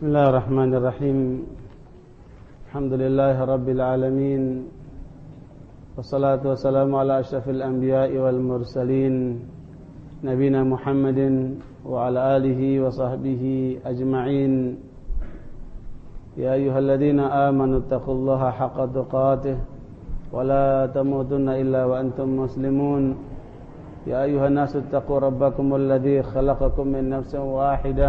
بسم الله الرحمن الرحيم. الحمد لله رب العالمين والصلاة والسلام على أشرف الأنبياء والمرسلين نبينا محمد وعلى آله وصحبه أجمعين. يا أيها الذين آمنوا اتقوا الله حق تقاته ولا تموتن إلا وأنتم مسلمون. يا أيها الناس اتقوا ربكم الذي خلقكم من نفس واحدة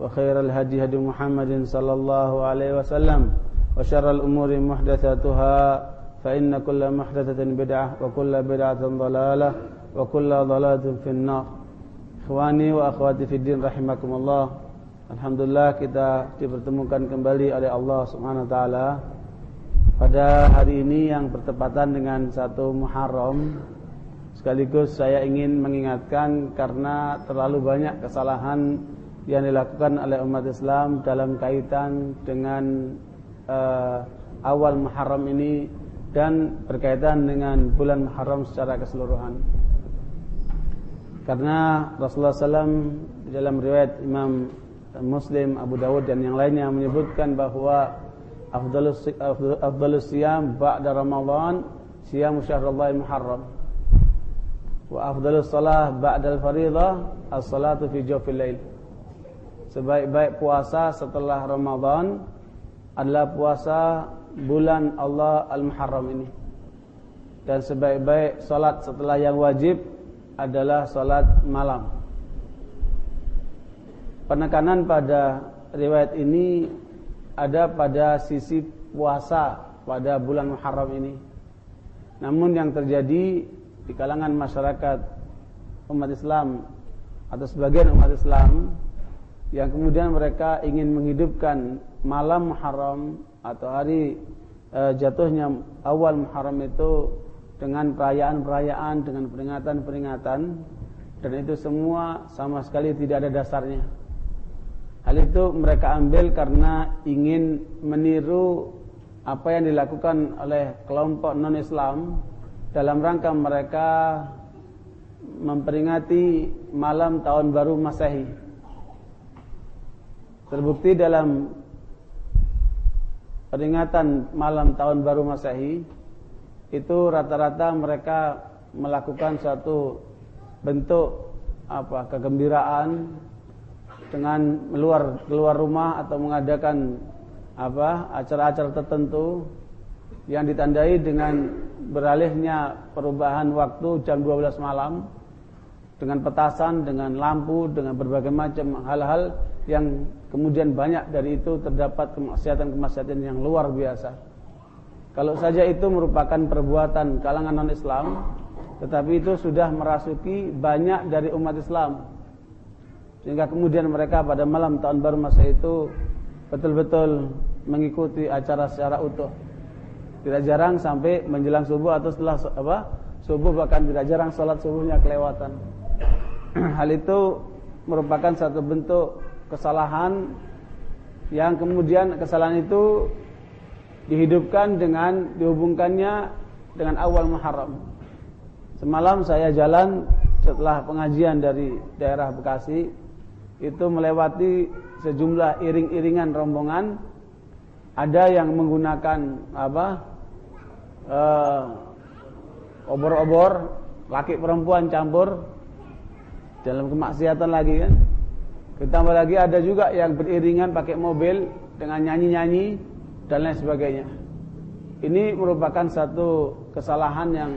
وخير الهدي هدي محمد صلى الله عليه وسلم وشر الأمور محدثاتها فإن كل محدثة بدعة وكل بدعة ضلالة وكل ضلالة في النار Ikhwani wa akhwati fi din rahimakumullah Alhamdulillah kita dipertemukan kembali oleh Allah Subhanahu wa taala pada hari ini yang bertepatan dengan satu Muharram sekaligus saya ingin mengingatkan karena terlalu banyak kesalahan yang dilakukan oleh umat Islam dalam kaitan dengan uh, awal Muharram ini dan berkaitan dengan bulan Muharram secara keseluruhan. Karena Rasulullah SAW dalam riwayat Imam Muslim, Abu Dawud dan yang lainnya menyebutkan bahwa afdalus afdalus siyam ba'da Ramadan siyam syahrullah Muharram. Wa afdalus salah ba'da al-fariidhah as-salatu fi jawfil lail. Sebaik-baik puasa setelah Ramadan adalah puasa bulan Allah Al-Muharram ini. Dan sebaik-baik salat setelah yang wajib adalah salat malam. Penekanan pada riwayat ini ada pada sisi puasa pada bulan Muharram ini. Namun yang terjadi di kalangan masyarakat umat Islam atau sebagian umat Islam yang kemudian mereka ingin menghidupkan malam Muharram atau hari e, jatuhnya awal Muharram itu dengan perayaan-perayaan, dengan peringatan-peringatan dan itu semua sama sekali tidak ada dasarnya. Hal itu mereka ambil karena ingin meniru apa yang dilakukan oleh kelompok non-Islam dalam rangka mereka memperingati malam tahun baru Masehi. Terbukti dalam peringatan malam tahun baru Masehi itu rata-rata mereka melakukan suatu bentuk apa kegembiraan dengan keluar keluar rumah atau mengadakan apa acara-acara tertentu yang ditandai dengan beralihnya perubahan waktu jam 12 malam dengan petasan, dengan lampu, dengan berbagai macam hal-hal yang kemudian banyak dari itu terdapat kemaksiatan-kemaksiatan yang luar biasa. Kalau saja itu merupakan perbuatan kalangan non-Islam, tetapi itu sudah merasuki banyak dari umat Islam. Sehingga kemudian mereka pada malam tahun baru masa itu betul-betul mengikuti acara secara utuh. Tidak jarang sampai menjelang subuh atau setelah apa? Subuh bahkan tidak jarang sholat subuhnya kelewatan. Hal itu merupakan satu bentuk kesalahan yang kemudian kesalahan itu dihidupkan dengan dihubungkannya dengan awal Muharram. Semalam saya jalan setelah pengajian dari daerah Bekasi itu melewati sejumlah iring-iringan rombongan ada yang menggunakan apa obor-obor laki perempuan campur dalam kemaksiatan lagi kan ditambah lagi ada juga yang beriringan pakai mobil dengan nyanyi-nyanyi dan lain sebagainya. Ini merupakan satu kesalahan yang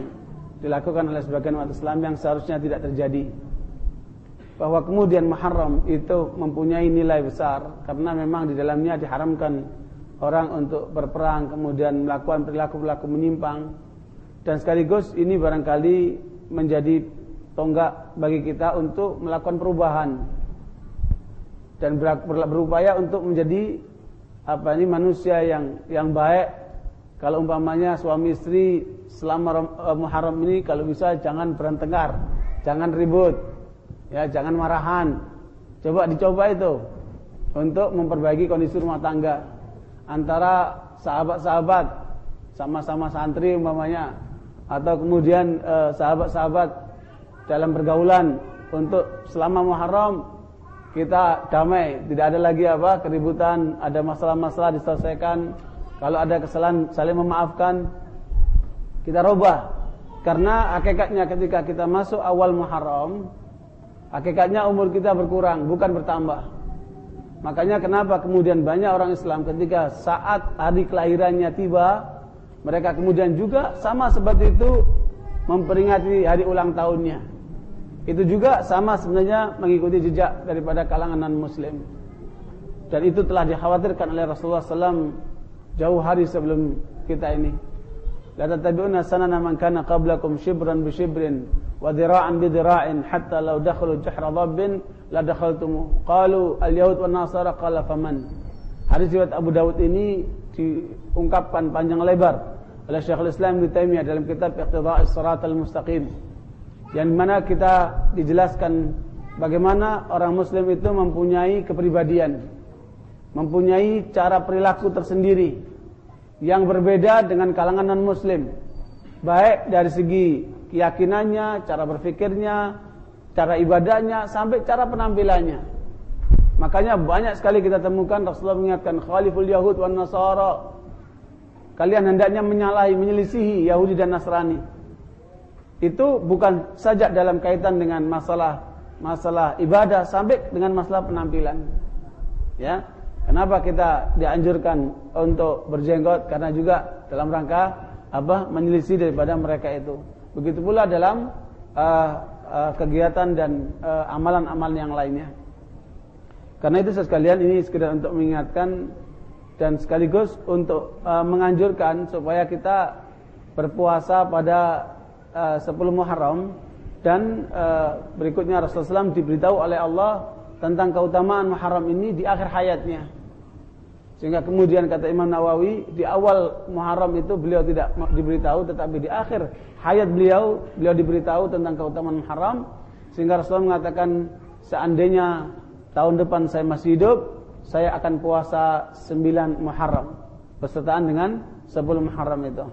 dilakukan oleh sebagian umat Islam yang seharusnya tidak terjadi. Bahwa kemudian Muharram itu mempunyai nilai besar karena memang di dalamnya diharamkan orang untuk berperang kemudian melakukan perilaku-perilaku menyimpang. Dan sekaligus ini barangkali menjadi tonggak bagi kita untuk melakukan perubahan dan berupaya untuk menjadi apa ini manusia yang yang baik kalau umpamanya suami istri selama uh, Muharram ini kalau bisa jangan bertengkar, jangan ribut, ya jangan marahan. Coba dicoba itu untuk memperbaiki kondisi rumah tangga antara sahabat-sahabat sama-sama santri umpamanya atau kemudian eh, sahabat-sahabat dalam pergaulan untuk selama Muharram kita damai, tidak ada lagi apa keributan, ada masalah-masalah diselesaikan. Kalau ada kesalahan saling memaafkan, kita robah. Karena hakikatnya ketika kita masuk awal Muharram, hakikatnya umur kita berkurang, bukan bertambah. Makanya kenapa kemudian banyak orang Islam ketika saat hari kelahirannya tiba, mereka kemudian juga sama seperti itu memperingati hari ulang tahunnya. Itu juga sama sebenarnya mengikuti jejak daripada kalangan non-muslim. Dan itu telah dikhawatirkan oleh Rasulullah SAW jauh hari sebelum kita ini. La tatabi'una sanana man kana qablakum shibran bi shibrin wa dhira'an bi dhira'in hatta law dakhalu jahra dhabbin la dakhaltum. Qalu al-yahud wan nasara qala faman. Hadis riwayat Abu Dawud ini diungkapkan panjang lebar oleh Syekhul Islam Ibnu Taimiyah dalam kitab Iqtida'is Shiratal Mustaqim yang mana kita dijelaskan bagaimana orang muslim itu mempunyai kepribadian mempunyai cara perilaku tersendiri yang berbeda dengan kalangan non muslim baik dari segi keyakinannya, cara berfikirnya, cara ibadahnya sampai cara penampilannya. Makanya banyak sekali kita temukan Rasulullah mengingatkan khaliful yahud wan nasara. Kalian hendaknya menyalahi, menyelisihi Yahudi dan Nasrani. Itu bukan saja dalam kaitan dengan masalah masalah ibadah sampai dengan masalah penampilan. Ya. Kenapa kita dianjurkan untuk berjenggot? Karena juga dalam rangka apa? menyelisih daripada mereka itu. Begitu pula dalam uh, uh, kegiatan dan uh, amalan-amalan uh, yang lainnya. Karena itu sekalian ini sekedar untuk mengingatkan dan sekaligus untuk uh, menganjurkan supaya kita berpuasa pada uh, 10 Muharram dan uh, berikutnya Rasulullah SAW diberitahu oleh Allah tentang keutamaan Muharram ini di akhir hayatnya. Sehingga kemudian kata Imam Nawawi di awal Muharram itu beliau tidak diberitahu tetapi di akhir hayat beliau beliau diberitahu tentang keutamaan Muharram sehingga Rasulullah mengatakan seandainya tahun depan saya masih hidup saya akan puasa 9 Muharram bersertaan dengan 10 Muharram itu.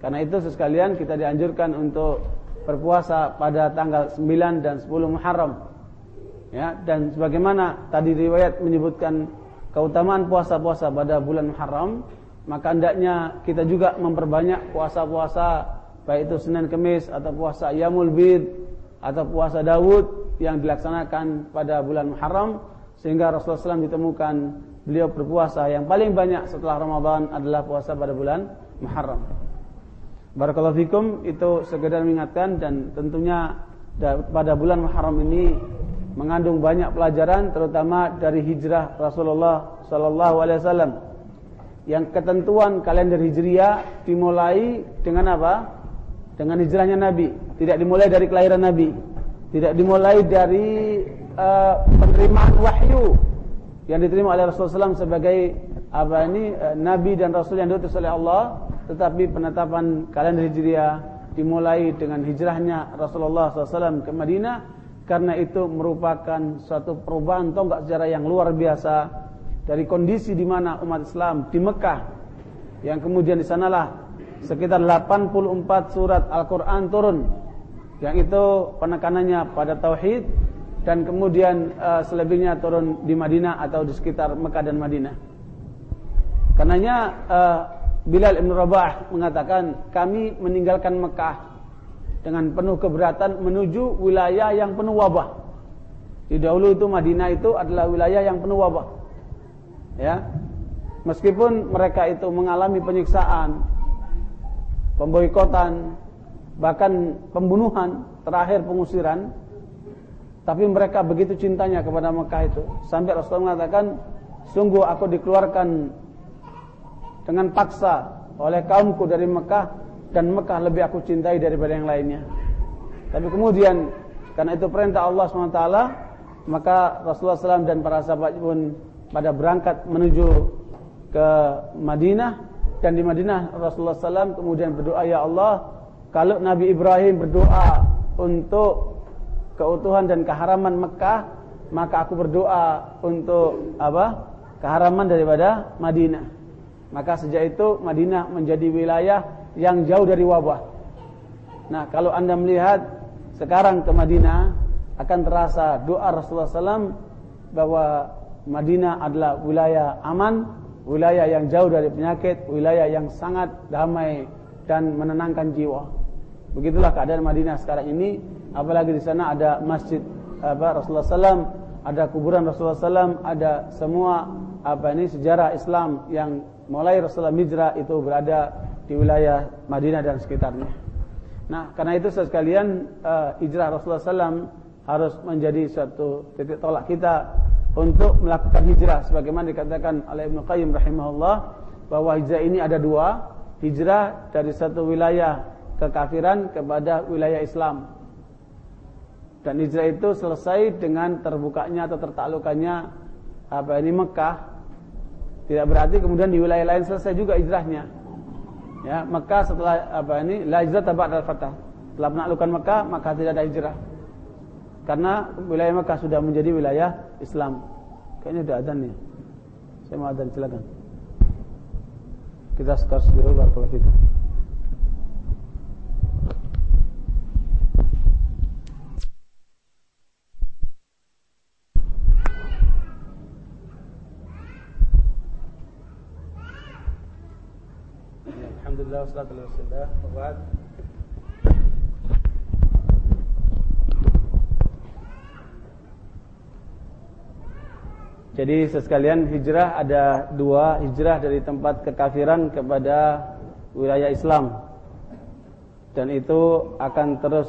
Karena itu sekalian kita dianjurkan untuk berpuasa pada tanggal 9 dan 10 Muharram. Ya, dan sebagaimana tadi riwayat menyebutkan keutamaan puasa-puasa pada bulan Muharram, maka hendaknya kita juga memperbanyak puasa-puasa baik itu Senin Kemis atau puasa Yamul Bid atau puasa Daud yang dilaksanakan pada bulan Muharram sehingga Rasulullah SAW ditemukan beliau berpuasa yang paling banyak setelah Ramadan adalah puasa pada bulan Muharram. Barakallahu fikum itu sekedar mengingatkan dan tentunya pada bulan Muharram ini mengandung banyak pelajaran terutama dari hijrah Rasulullah sallallahu alaihi wasallam. Yang ketentuan kalender Hijriah dimulai dengan apa? Dengan hijrahnya Nabi, tidak dimulai dari kelahiran Nabi. Tidak dimulai dari uh, penerimaan wahyu yang diterima oleh Rasulullah SAW sebagai apa ini uh, nabi dan rasul yang diutus oleh Allah, tetapi penetapan kalender Hijriah dimulai dengan hijrahnya Rasulullah SAW ke Madinah. Karena itu merupakan suatu perubahan tonggak sejarah yang luar biasa dari kondisi di mana umat Islam di Mekah. Yang kemudian di sanalah sekitar 84 surat Al-Qur'an turun. Yang itu penekanannya pada tauhid dan kemudian uh, selebihnya turun di Madinah atau di sekitar Mekah dan Madinah. Karenanya uh, Bilal Ibn Rabah mengatakan kami meninggalkan Mekah dengan penuh keberatan menuju wilayah yang penuh wabah. Di dahulu itu Madinah itu adalah wilayah yang penuh wabah. Ya. Meskipun mereka itu mengalami penyiksaan, pemboikotan, bahkan pembunuhan, terakhir pengusiran, tapi mereka begitu cintanya kepada Mekah itu sampai Rasulullah mengatakan, sungguh aku dikeluarkan dengan paksa oleh kaumku dari Mekah dan Mekah lebih aku cintai daripada yang lainnya. Tapi kemudian karena itu perintah Allah SWT maka Rasulullah SAW dan para sahabat pun pada berangkat menuju ke Madinah. Dan di Madinah Rasulullah SAW kemudian berdoa ya Allah kalau Nabi Ibrahim berdoa untuk keutuhan dan keharaman Mekah maka aku berdoa untuk apa? Keharaman daripada Madinah maka sejak itu Madinah menjadi wilayah yang jauh dari wabah nah kalau anda melihat sekarang ke Madinah akan terasa doa Rasulullah SAW bahwa Madinah adalah wilayah aman, wilayah yang jauh dari penyakit, wilayah yang sangat damai dan menenangkan jiwa. Begitulah keadaan Madinah sekarang ini, apalagi di sana ada masjid apa Rasulullah SAW, ada kuburan Rasulullah SAW, ada semua apa ini sejarah Islam yang mulai Rasulullah hijrah itu berada di wilayah Madinah dan sekitarnya. Nah, karena itu sekalian uh, hijrah Rasulullah SAW harus menjadi suatu titik tolak kita untuk melakukan hijrah. Sebagaimana dikatakan oleh Ibnu Qayyim rahimahullah bahwa hijrah ini ada dua. Hijrah dari satu wilayah kekafiran kepada wilayah Islam. Dan hijrah itu selesai dengan terbukanya atau tertaklukannya apa ini Mekah tidak berarti kemudian di wilayah lain selesai juga hijrahnya ya Mekah setelah apa ini la hijrah ba'da al-fatah setelah menaklukkan Mekah maka tidak ada hijrah karena wilayah Mekah sudah menjadi wilayah Islam. Kayaknya udah adzan nih. Saya mau adzan silakan. Kita skors dulu kalau kita. Alhamdulillah wassalatu Jadi sekalian hijrah ada dua hijrah dari tempat kekafiran kepada wilayah Islam. Dan itu akan terus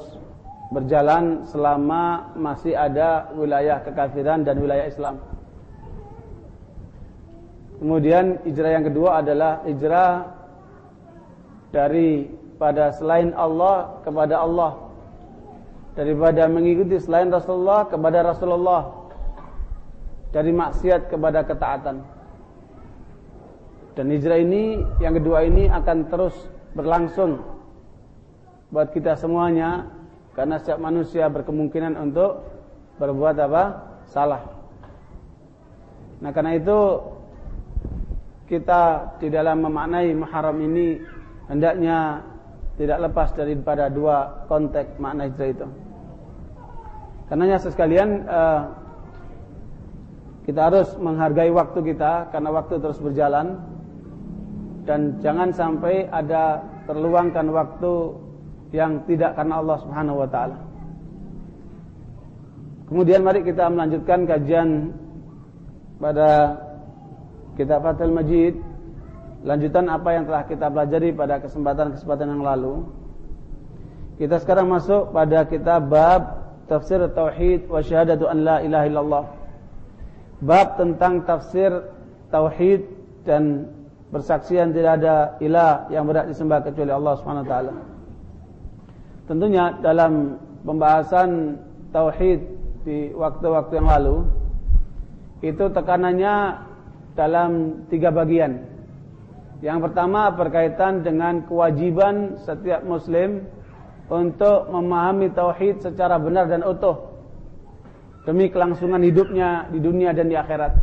berjalan selama masih ada wilayah kekafiran dan wilayah Islam. Kemudian hijrah yang kedua adalah hijrah dari pada selain Allah kepada Allah daripada mengikuti selain Rasulullah kepada Rasulullah dari maksiat kepada ketaatan. Dan hijrah ini yang kedua ini akan terus berlangsung buat kita semuanya karena setiap manusia berkemungkinan untuk berbuat apa? salah. Nah, karena itu kita di dalam memaknai muharram ini hendaknya tidak lepas daripada dua konteks makna hijrah itu. Karenanya sekalian uh, kita harus menghargai waktu kita karena waktu terus berjalan dan jangan sampai ada terluangkan waktu yang tidak karena Allah Subhanahu wa taala. Kemudian mari kita melanjutkan kajian pada kitab Fathul Majid lanjutan apa yang telah kita pelajari pada kesempatan-kesempatan yang lalu. Kita sekarang masuk pada kitab bab tafsir tauhid wa syahadatu an la ilaha illallah bab tentang tafsir tauhid dan bersaksian tidak ada ilah yang berat disembah kecuali Allah Subhanahu. Tentunya dalam pembahasan tauhid di waktu-waktu yang lalu itu tekanannya dalam tiga bagian. Yang pertama berkaitan dengan kewajiban setiap muslim untuk memahami tauhid secara benar dan utuh demi kelangsungan hidupnya di dunia dan di akhirat.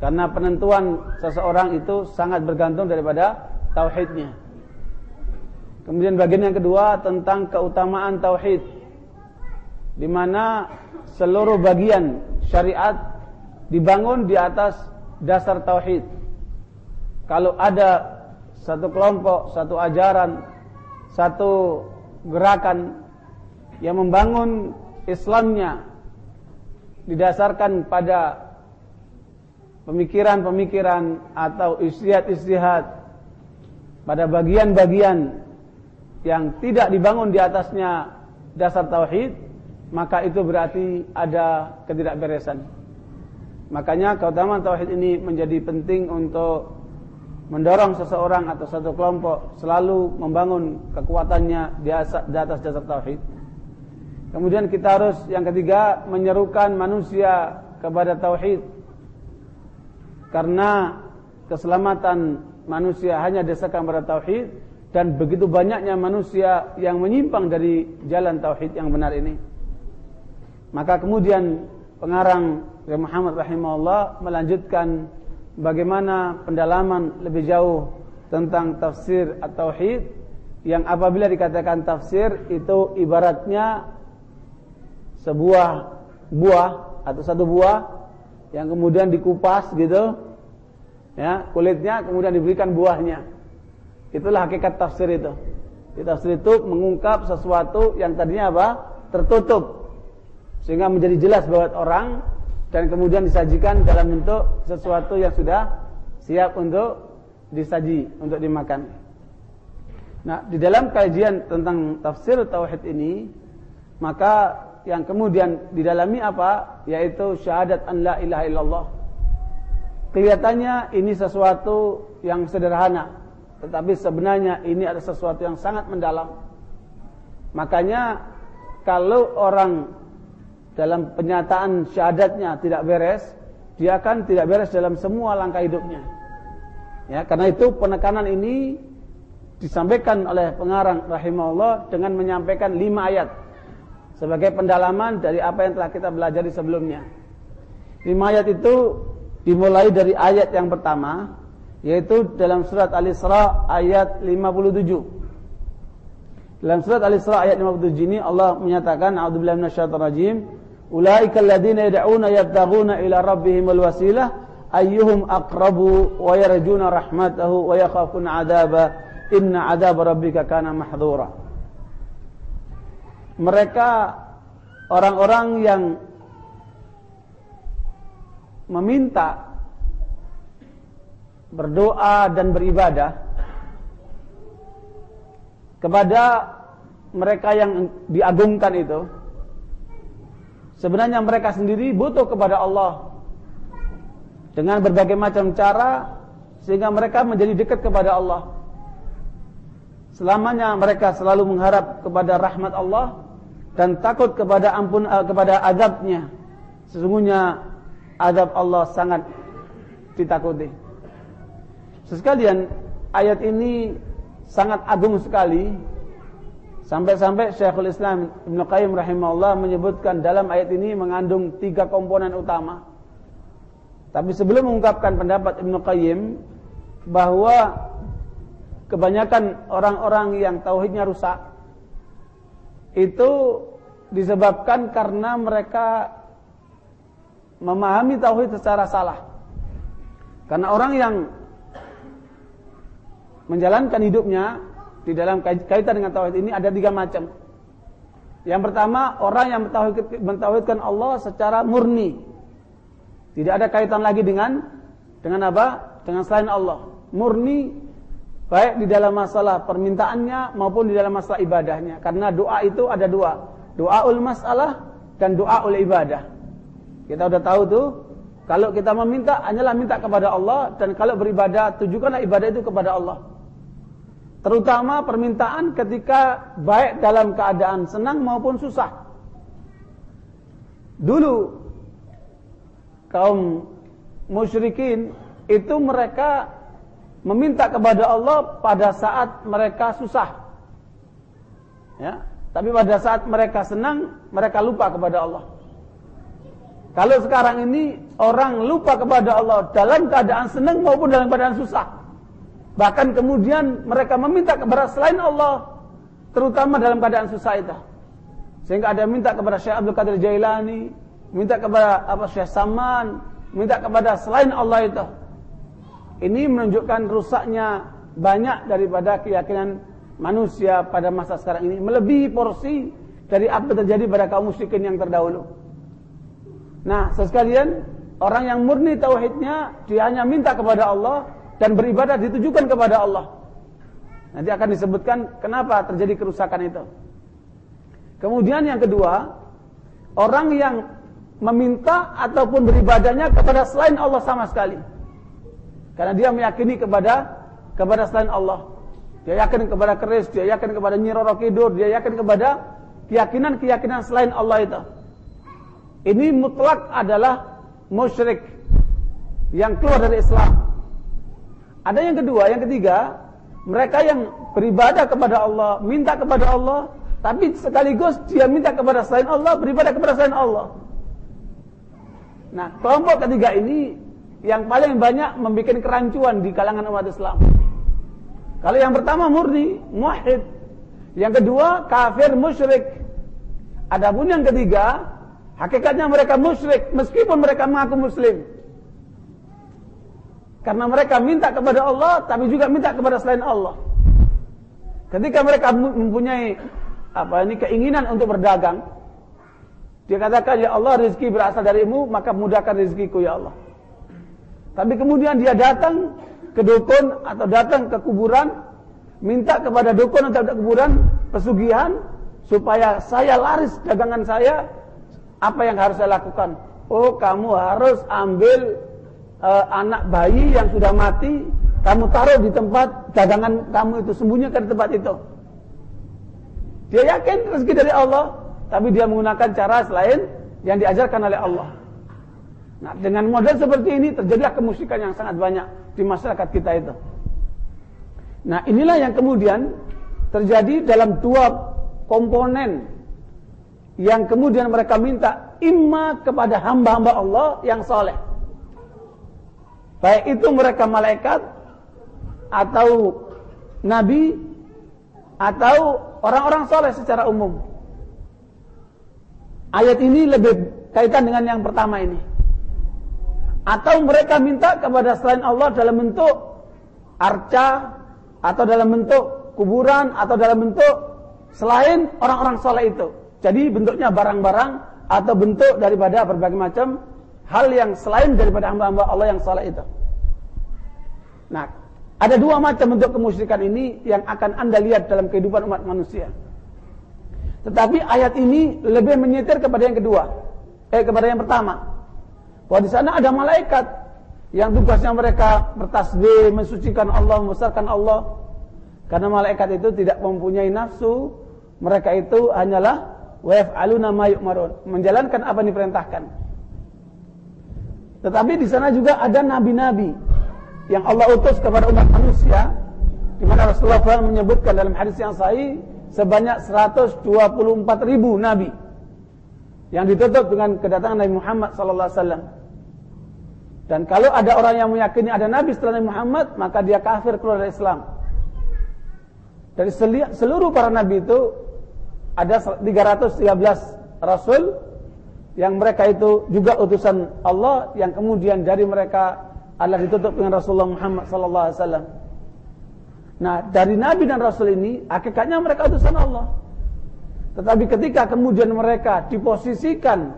Karena penentuan seseorang itu sangat bergantung daripada tauhidnya. Kemudian bagian yang kedua tentang keutamaan tauhid. Di mana seluruh bagian syariat dibangun di atas dasar tauhid. Kalau ada satu kelompok, satu ajaran, satu gerakan yang membangun Islamnya didasarkan pada pemikiran-pemikiran atau istihad-istihad pada bagian-bagian yang tidak dibangun di atasnya dasar tauhid, maka itu berarti ada ketidakberesan. Makanya keutamaan tauhid ini menjadi penting untuk mendorong seseorang atau satu kelompok selalu membangun kekuatannya di atas dasar tauhid. Kemudian kita harus yang ketiga menyerukan manusia kepada tauhid. Karena keselamatan manusia hanya dasarkan pada tauhid dan begitu banyaknya manusia yang menyimpang dari jalan tauhid yang benar ini. Maka kemudian pengarang Muhammad rahimahullah melanjutkan bagaimana pendalaman lebih jauh tentang tafsir at-tauhid yang apabila dikatakan tafsir itu ibaratnya sebuah buah atau satu buah yang kemudian dikupas gitu ya kulitnya kemudian diberikan buahnya. Itulah hakikat tafsir itu. Di tafsir itu mengungkap sesuatu yang tadinya apa? Tertutup. Sehingga menjadi jelas buat orang dan kemudian disajikan dalam bentuk sesuatu yang sudah siap untuk disaji untuk dimakan. Nah, di dalam kajian tentang tafsir tauhid ini, maka yang kemudian didalami apa? Yaitu syahadat an la ilaha illallah. Kelihatannya ini sesuatu yang sederhana, tetapi sebenarnya ini ada sesuatu yang sangat mendalam. Makanya kalau orang dalam penyataan syahadatnya tidak beres, dia akan tidak beres dalam semua langkah hidupnya. Ya, karena itu penekanan ini disampaikan oleh pengarang rahimahullah dengan menyampaikan lima ayat sebagai pendalaman dari apa yang telah kita belajar sebelumnya. Lima ayat itu dimulai dari ayat yang pertama yaitu dalam surat Al-Isra ayat 57. Dalam surat Al-Isra ayat 57 ini Allah menyatakan a'udzubillahi minasyaitonir rajim ulaika alladziina yad'una yabtaghuna ila rabbihimul wasilah ayyuhum aqrabu wa yarjuna rahmatahu wa yakhafuna 'adzaba inna 'adzaba rabbika. Mereka orang-orang yang meminta berdoa dan beribadah kepada mereka yang diagungkan itu sebenarnya mereka sendiri butuh kepada Allah. Dengan berbagai macam cara sehingga mereka menjadi dekat kepada Allah. Selamanya mereka selalu mengharap kepada rahmat Allah dan takut kepada ampun uh, kepada azabnya. Sesungguhnya azab Allah sangat ditakuti. Sekalian ayat ini sangat agung sekali sampai-sampai Syekhul Islam Ibn Qayyim rahimahullah menyebutkan dalam ayat ini mengandung tiga komponen utama. Tapi sebelum mengungkapkan pendapat Ibn Qayyim bahwa kebanyakan orang-orang yang tauhidnya rusak itu disebabkan karena mereka memahami tauhid secara salah. Karena orang yang menjalankan hidupnya di dalam kaitan dengan tauhid ini ada tiga macam. Yang pertama, orang yang mentauhidkan Allah secara murni. Tidak ada kaitan lagi dengan dengan apa? Dengan selain Allah. Murni baik di dalam masalah permintaannya maupun di dalam masalah ibadahnya. Karena doa itu ada dua. Doaul masalah dan doaul ibadah. Kita sudah tahu tuh, kalau kita meminta hanyalah minta kepada Allah dan kalau beribadah tujukanlah ibadah itu kepada Allah. Terutama permintaan ketika baik dalam keadaan senang maupun susah. Dulu kaum musyrikin itu mereka meminta kepada Allah pada saat mereka susah. Ya, tapi pada saat mereka senang, mereka lupa kepada Allah. Kalau sekarang ini orang lupa kepada Allah dalam keadaan senang maupun dalam keadaan susah. Bahkan kemudian mereka meminta kepada selain Allah, terutama dalam keadaan susah itu. Sehingga ada minta kepada Syekh Abdul Qadir Jailani, minta kepada apa Syekh Saman, minta kepada selain Allah itu. Ini menunjukkan rusaknya banyak daripada keyakinan manusia pada masa sekarang ini melebihi porsi dari apa terjadi pada kaum musyrikin yang terdahulu. Nah, sekalian orang yang murni tauhidnya dia hanya minta kepada Allah dan beribadah ditujukan kepada Allah. Nanti akan disebutkan kenapa terjadi kerusakan itu. Kemudian yang kedua, orang yang meminta ataupun beribadahnya kepada selain Allah sama sekali. Karena dia meyakini kepada kepada selain Allah. Dia yakin kepada keris, dia yakin kepada Nyi Roro dia yakin kepada keyakinan-keyakinan selain Allah itu. Ini mutlak adalah musyrik yang keluar dari Islam. Ada yang kedua, yang ketiga, mereka yang beribadah kepada Allah, minta kepada Allah, tapi sekaligus dia minta kepada selain Allah, beribadah kepada selain Allah. Nah, kelompok ketiga ini yang paling banyak membuat kerancuan di kalangan umat Islam. Kalau yang pertama murni, muahid. Yang kedua kafir musyrik. Adapun yang ketiga, hakikatnya mereka musyrik meskipun mereka mengaku muslim. Karena mereka minta kepada Allah tapi juga minta kepada selain Allah. Ketika mereka mempunyai apa ini keinginan untuk berdagang, dia katakan ya Allah rezeki berasal darimu maka mudahkan rezekiku ya Allah. Tapi kemudian dia datang ke dukun atau datang ke kuburan minta kepada dukun atau kuburan pesugihan supaya saya laris dagangan saya apa yang harus saya lakukan? Oh, kamu harus ambil uh, anak bayi yang sudah mati, kamu taruh di tempat dagangan kamu itu, sembunyikan di tempat itu. Dia yakin rezeki dari Allah, tapi dia menggunakan cara selain yang diajarkan oleh Allah. Nah, dengan model seperti ini terjadilah kemusikan yang sangat banyak di masyarakat kita itu. Nah, inilah yang kemudian terjadi dalam dua komponen yang kemudian mereka minta imma kepada hamba-hamba Allah yang soleh. Baik itu mereka malaikat atau nabi atau orang-orang soleh secara umum. Ayat ini lebih kaitan dengan yang pertama ini. Atau mereka minta kepada selain Allah dalam bentuk arca atau dalam bentuk kuburan atau dalam bentuk selain orang-orang soleh itu. Jadi bentuknya barang-barang atau bentuk daripada berbagai macam hal yang selain daripada hamba-hamba Allah yang salah itu. Nah, ada dua macam bentuk kemusyrikan ini yang akan Anda lihat dalam kehidupan umat manusia. Tetapi ayat ini lebih menyetir kepada yang kedua. Eh kepada yang pertama. Bahwa di sana ada malaikat yang tugasnya mereka bertasbih, mensucikan Allah, membesarkan Allah. Karena malaikat itu tidak mempunyai nafsu, mereka itu hanyalah waf'aluna ma yu'marun, menjalankan apa yang diperintahkan. Tetapi di sana juga ada nabi-nabi yang Allah utus kepada umat manusia di mana Rasulullah SAW menyebutkan dalam hadis yang sahih sebanyak 124 ribu nabi yang ditutup dengan kedatangan Nabi Muhammad sallallahu alaihi wasallam. Dan kalau ada orang yang meyakini ada nabi setelah Nabi Muhammad, maka dia kafir keluar dari Islam. Dari seluruh para nabi itu ada 313 rasul yang mereka itu juga utusan Allah yang kemudian dari mereka adalah ditutup dengan Rasulullah Muhammad sallallahu alaihi wasallam. Nah, dari nabi dan rasul ini hakikatnya mereka utusan Allah. Tetapi ketika kemudian mereka diposisikan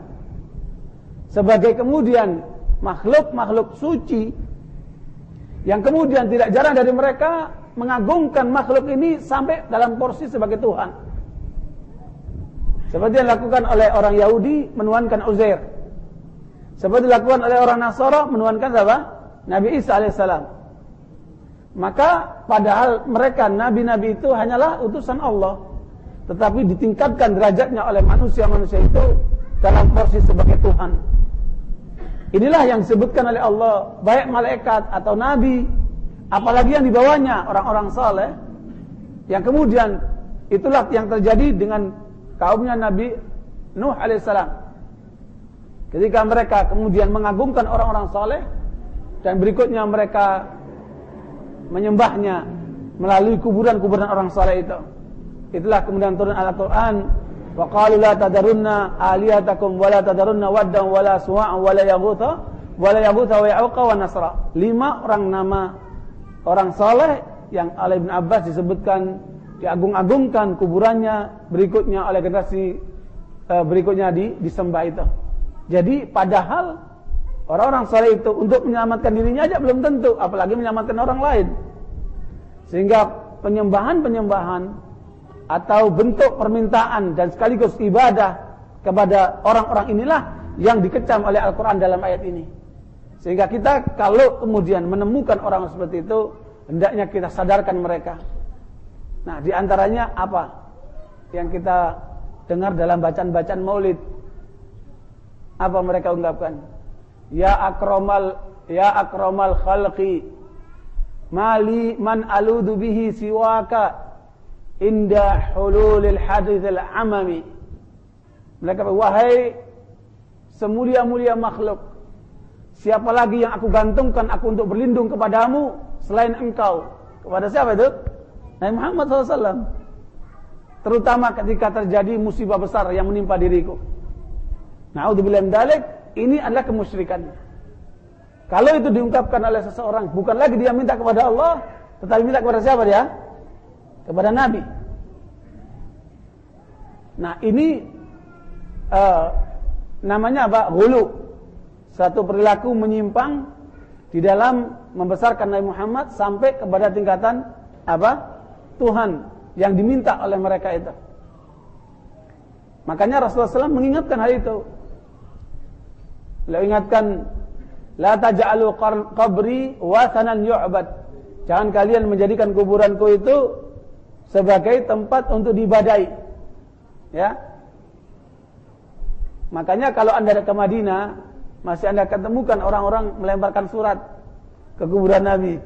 sebagai kemudian makhluk-makhluk suci yang kemudian tidak jarang dari mereka mengagungkan makhluk ini sampai dalam porsi sebagai Tuhan. Seperti yang dilakukan oleh orang Yahudi menuankan Uzair. Seperti dilakukan oleh orang Nasara menuankan siapa? Nabi Isa alaihissalam. Maka padahal mereka nabi-nabi itu hanyalah utusan Allah, tetapi ditingkatkan derajatnya oleh manusia-manusia itu dalam porsi sebagai Tuhan. Inilah yang disebutkan oleh Allah, baik malaikat atau nabi, apalagi yang dibawanya orang-orang saleh, yang kemudian itulah yang terjadi dengan kaumnya Nabi Nuh alaihissalam. Ketika mereka kemudian mengagungkan orang-orang soleh dan berikutnya mereka menyembahnya melalui kuburan-kuburan orang soleh itu. Itulah kemudian turun Al-Quran. Wa qalu la tadarunna aliyatakum wa la tadarunna waddan wa la suwa'a wa la yaghutha wa la yaghutha wa ya'uqa wa nasra. Lima orang nama orang soleh yang oleh Ibn Abbas disebutkan diagung-agungkan kuburannya berikutnya oleh generasi uh, berikutnya di disembah itu. Jadi padahal orang-orang soleh itu untuk menyelamatkan dirinya aja belum tentu, apalagi menyelamatkan orang lain. Sehingga penyembahan-penyembahan atau bentuk permintaan dan sekaligus ibadah kepada orang-orang inilah yang dikecam oleh Al-Quran dalam ayat ini. Sehingga kita kalau kemudian menemukan orang seperti itu, hendaknya kita sadarkan mereka Nah, di antaranya apa? Yang kita dengar dalam bacaan-bacaan maulid? Apa mereka ungkapkan? Ya akromal ya akromal khalqi. Mali man aludu bihi siwaka inda hululil hadithil amami. Mereka wahai semulia-mulia makhluk siapa lagi yang aku gantungkan aku untuk berlindung kepadamu selain engkau? Kepada siapa itu Nabi Muhammad SAW terutama ketika terjadi musibah besar yang menimpa diriku Naudzubillah dalik ini adalah kemusyrikan kalau itu diungkapkan oleh seseorang, bukan lagi dia minta kepada Allah, tetapi minta kepada siapa dia? Kepada Nabi. Nah ini uh, namanya apa? Hulu. Satu perilaku menyimpang di dalam membesarkan Nabi Muhammad sampai kepada tingkatan apa? Tuhan yang diminta oleh mereka itu. Makanya Rasulullah SAW mengingatkan hal itu. Beliau ingatkan La taj'alu qabri wasanan yu'bad. Jangan kalian menjadikan kuburanku itu sebagai tempat untuk diibadai. Ya. Makanya kalau Anda ke Madinah, masih Anda ketemukan orang-orang melemparkan surat ke kuburan Nabi.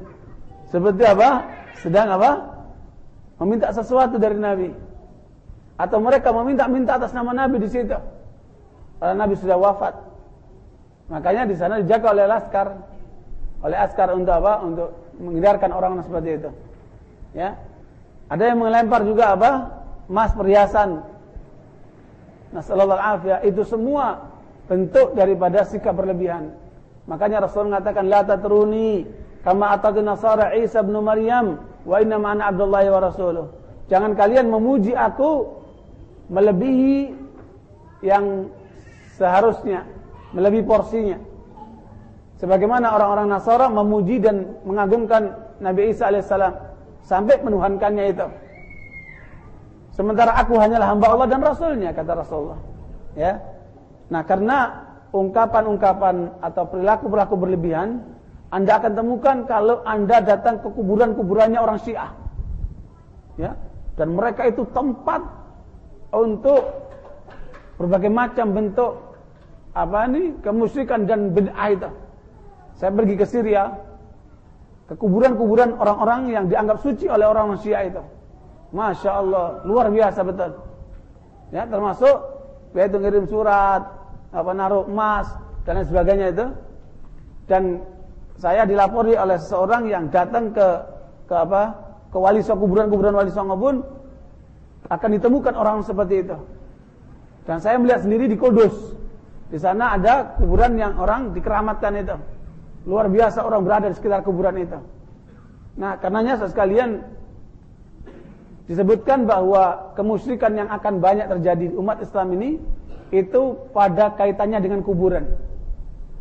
Seperti apa? Sedang apa? Meminta sesuatu dari Nabi. Atau mereka meminta-minta atas nama Nabi di situ. Karena Nabi sudah wafat. Makanya di sana dijaga oleh laskar, oleh askar untuk apa? Untuk menghindarkan orang seperti itu. Ya. Ada yang melempar juga apa? Emas perhiasan. Nasallallahu alaihi itu semua bentuk daripada sikap berlebihan. Makanya Rasul mengatakan la tatruni kama atatu nasara Isa bin Maryam wa inna ma'ana Abdullah wa rasuluh. Jangan kalian memuji aku melebihi yang seharusnya melebihi porsinya. Sebagaimana orang-orang Nasara memuji dan mengagungkan Nabi Isa alaihissalam sampai menuhankannya itu. Sementara aku hanyalah hamba Allah dan Rasulnya kata Rasulullah. Ya. Nah karena ungkapan-ungkapan atau perilaku-perilaku berlebihan anda akan temukan kalau Anda datang ke kuburan-kuburannya orang Syiah. Ya. Dan mereka itu tempat untuk berbagai macam bentuk apa ini kemusyrikan dan bid'ah itu. Saya pergi ke Syria, ke kuburan-kuburan orang-orang yang dianggap suci oleh orang Syiah itu. Masya Allah, luar biasa betul. Ya, termasuk yaitu ngirim surat, apa naruh emas dan lain sebagainya itu. Dan saya dilapori oleh seseorang yang datang ke ke apa? ke wali songo kuburan-kuburan wali songo pun akan ditemukan orang seperti itu. Dan saya melihat sendiri di Kudus. Di sana ada kuburan yang orang dikeramatkan itu. Luar biasa orang berada di sekitar kuburan itu. Nah, karenanya sekalian disebutkan bahwa kemusyrikan yang akan banyak terjadi di umat Islam ini itu pada kaitannya dengan kuburan.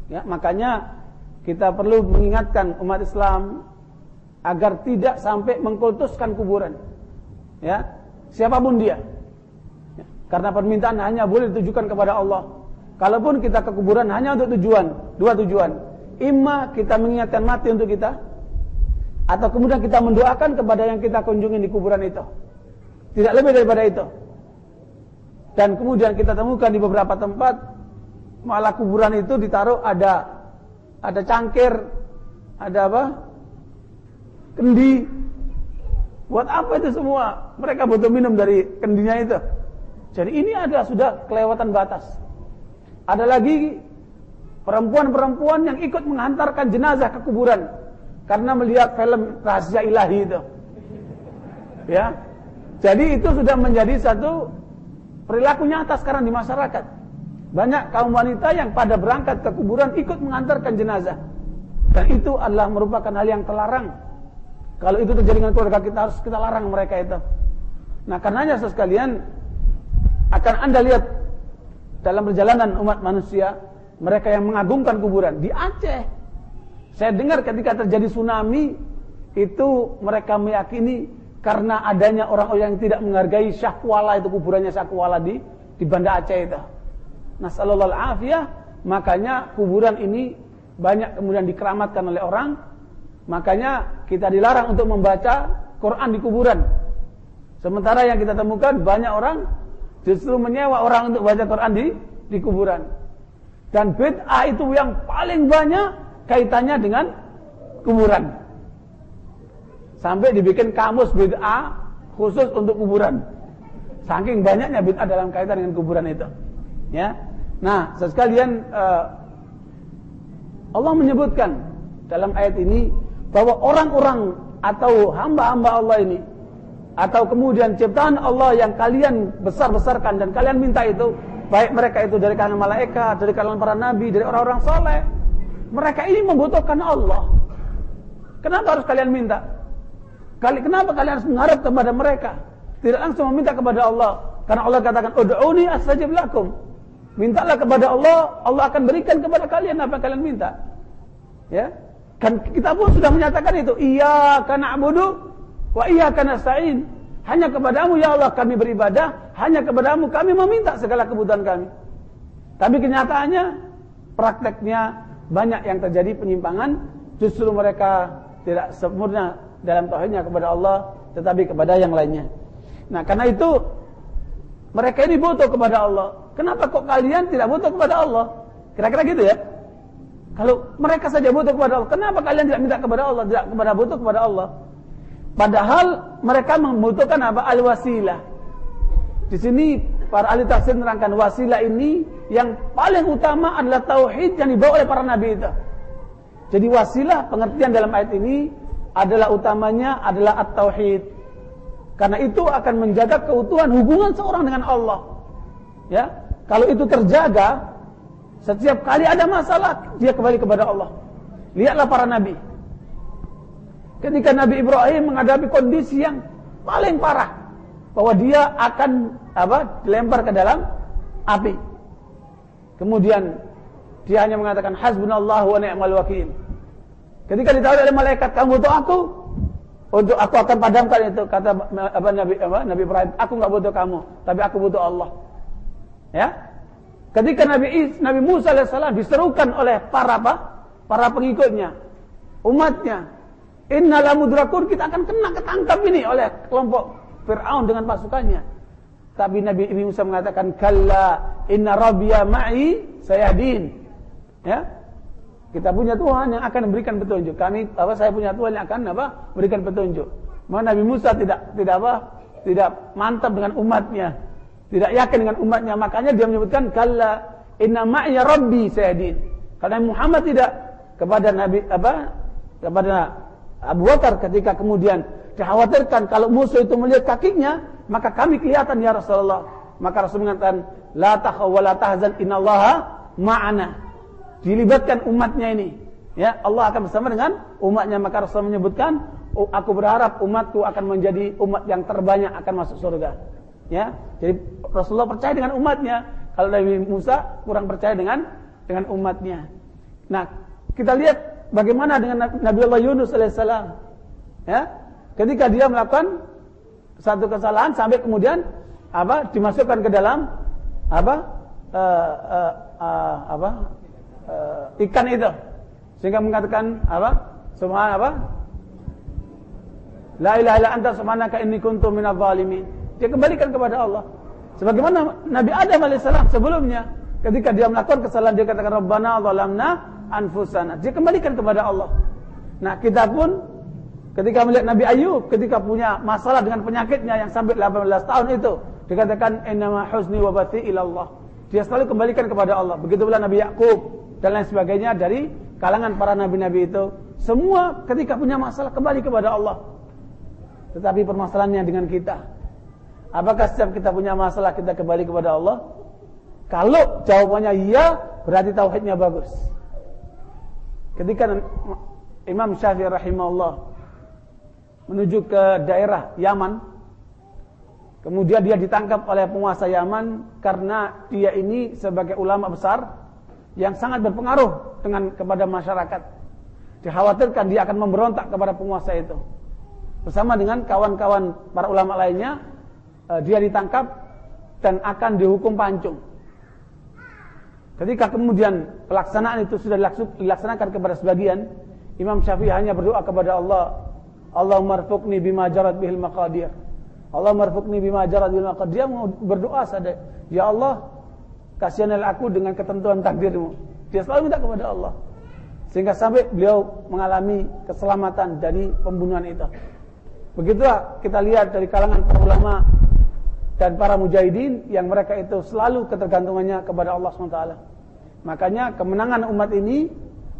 Ya, makanya kita perlu mengingatkan umat Islam agar tidak sampai mengkultuskan kuburan. Ya, siapa pun dia. Ya, karena permintaan hanya boleh ditujukan kepada Allah. Kalaupun kita ke kuburan hanya untuk tujuan, dua tujuan. Ima kita mengingatkan mati untuk kita, atau kemudian kita mendoakan kepada yang kita kunjungi di kuburan itu. Tidak lebih daripada itu. Dan kemudian kita temukan di beberapa tempat malah kuburan itu ditaruh ada ada cangkir, ada apa? Kendi. Buat apa itu semua? Mereka butuh minum dari kendinya itu. Jadi ini ada sudah kelewatan batas. Ada lagi perempuan-perempuan yang ikut menghantarkan jenazah ke kuburan karena melihat film rahasia ilahi itu. Ya. Jadi itu sudah menjadi satu perilaku nyata sekarang di masyarakat. Banyak kaum wanita yang pada berangkat ke kuburan ikut mengantarkan jenazah. Dan itu adalah merupakan hal yang terlarang. Kalau itu terjadi dengan keluarga kita harus kita larang mereka itu. Nah, karenanya sekalian akan Anda lihat dalam perjalanan umat manusia mereka yang mengagungkan kuburan di Aceh. Saya dengar ketika terjadi tsunami itu mereka meyakini karena adanya orang-orang yang tidak menghargai Syahkuala itu kuburannya Syahkuala di di Banda Aceh itu. Nah, sallallahu afiyah, makanya kuburan ini banyak kemudian dikeramatkan oleh orang. Makanya kita dilarang untuk membaca Quran di kuburan. Sementara yang kita temukan banyak orang Justru menyewa orang untuk baca Quran di di kuburan. Dan bid'ah itu yang paling banyak kaitannya dengan kuburan. Sampai dibikin kamus bid'ah khusus untuk kuburan. Saking banyaknya bid'ah dalam kaitan dengan kuburan itu. Ya. Nah, sekalian uh, Allah menyebutkan dalam ayat ini bahwa orang-orang atau hamba-hamba Allah ini atau kemudian ciptaan Allah yang kalian besar-besarkan dan kalian minta itu baik mereka itu dari kalangan malaikat, dari kalangan para nabi, dari orang-orang soleh mereka ini membutuhkan Allah kenapa harus kalian minta? kenapa kalian harus mengharap kepada mereka? tidak langsung meminta kepada Allah karena Allah katakan ud'uni astajib lakum mintalah kepada Allah Allah akan berikan kepada kalian apa yang kalian minta ya kan kita pun sudah menyatakan itu iya karena abudu Wa iyyaka nasta'in. Hanya kepadamu ya Allah kami beribadah, hanya kepadamu kami meminta segala kebutuhan kami. Tapi kenyataannya prakteknya banyak yang terjadi penyimpangan, justru mereka tidak sempurna dalam tauhidnya kepada Allah, tetapi kepada yang lainnya. Nah, karena itu mereka ini butuh kepada Allah. Kenapa kok kalian tidak butuh kepada Allah? Kira-kira gitu ya. Kalau mereka saja butuh kepada Allah, kenapa kalian tidak minta kepada Allah, tidak kepada butuh kepada Allah? Padahal mereka membutuhkan apa? Al-wasilah. Di sini para ahli tafsir menerangkan wasilah ini yang paling utama adalah tauhid yang dibawa oleh para nabi itu. Jadi wasilah pengertian dalam ayat ini adalah utamanya adalah at-tauhid. Karena itu akan menjaga keutuhan hubungan seorang dengan Allah. Ya, kalau itu terjaga, setiap kali ada masalah dia kembali kepada Allah. Lihatlah para nabi. Ketika Nabi Ibrahim menghadapi kondisi yang paling parah bahwa dia akan apa dilempar ke dalam api. Kemudian dia hanya mengatakan hasbunallahu wa ni'mal wakil. Ketika ditawari oleh malaikat, kamu butuh aku? Untuk aku akan padamkan itu kata apa Nabi apa, Nabi Ibrahim, aku nggak butuh kamu, tapi aku butuh Allah. Ya. Ketika Nabi Is, Nabi Musa alaihissalam diserukan oleh para apa? Para pengikutnya, umatnya, Innala mudrakun kita akan kena ketangkap ini oleh kelompok Fir'aun dengan pasukannya. Tapi Nabi Ibrahim Musa mengatakan kalla inna rabbiya ma'i sayadin. Ya. Kita punya Tuhan yang akan memberikan petunjuk. Kami apa saya punya Tuhan yang akan apa? Berikan petunjuk. Maka Nabi Musa tidak tidak apa? Tidak mantap dengan umatnya. Tidak yakin dengan umatnya. Makanya dia menyebutkan kalla inna ma'i rabbi sayadin. Karena Muhammad tidak kepada Nabi apa? Kepada Abu Bakar ketika kemudian dikhawatirkan kalau musuh itu melihat kakinya, maka kami kelihatan ya Rasulullah. Maka Rasul mengatakan, la takhaw wa la tahzan innallaha ma'ana. Dilibatkan umatnya ini. Ya, Allah akan bersama dengan umatnya. Maka Rasul menyebutkan, oh, aku berharap umatku akan menjadi umat yang terbanyak akan masuk surga. Ya, jadi Rasulullah percaya dengan umatnya. Kalau Nabi Musa kurang percaya dengan dengan umatnya. Nah, kita lihat Bagaimana dengan Nabi Allah Yunus alaihissalam? Ya, ketika dia melakukan satu kesalahan sampai kemudian apa dimasukkan ke dalam apa uh, uh, uh, apa uh, ikan itu sehingga mengatakan apa subhan apa la ilaha illa anta subhanaka inni kuntu minadh zalimin dia kembalikan kepada Allah sebagaimana Nabi Adam alaihissalam sebelumnya ketika dia melakukan kesalahan dia katakan rabbana zalamna anfusana. Dia kembalikan kepada Allah. Nah, kita pun ketika melihat Nabi Ayub ketika punya masalah dengan penyakitnya yang sampai 18 tahun itu, dikatakan innama husni wa bati ilallah. Dia selalu kembalikan kepada Allah. Begitu pula Nabi Yakub dan lain sebagainya dari kalangan para nabi-nabi itu. Semua ketika punya masalah kembali kepada Allah. Tetapi permasalahannya dengan kita. Apakah setiap kita punya masalah kita kembali kepada Allah? Kalau jawabannya iya, berarti tauhidnya bagus. Ketika Imam Syafi'i rahimahullah menuju ke daerah Yaman, kemudian dia ditangkap oleh penguasa Yaman karena dia ini sebagai ulama besar yang sangat berpengaruh dengan kepada masyarakat. Dikhawatirkan dia akan memberontak kepada penguasa itu. Bersama dengan kawan-kawan para ulama lainnya, dia ditangkap dan akan dihukum pancung. Ketika kemudian pelaksanaan itu sudah dilaksanakan kepada sebagian, Imam Syafi'i hanya berdoa kepada Allah, Allah marfuqni bima jarat bihil maqadir. Allah marfuqni bima jarat bihil maqadir. Dia berdoa saja, ya Allah, kasihanlah aku dengan ketentuan takdirmu. Dia selalu minta kepada Allah. Sehingga sampai beliau mengalami keselamatan dari pembunuhan itu. Begitu kita lihat dari kalangan ulama dan para mujahidin yang mereka itu selalu ketergantungannya kepada Allah SWT. Makanya kemenangan umat ini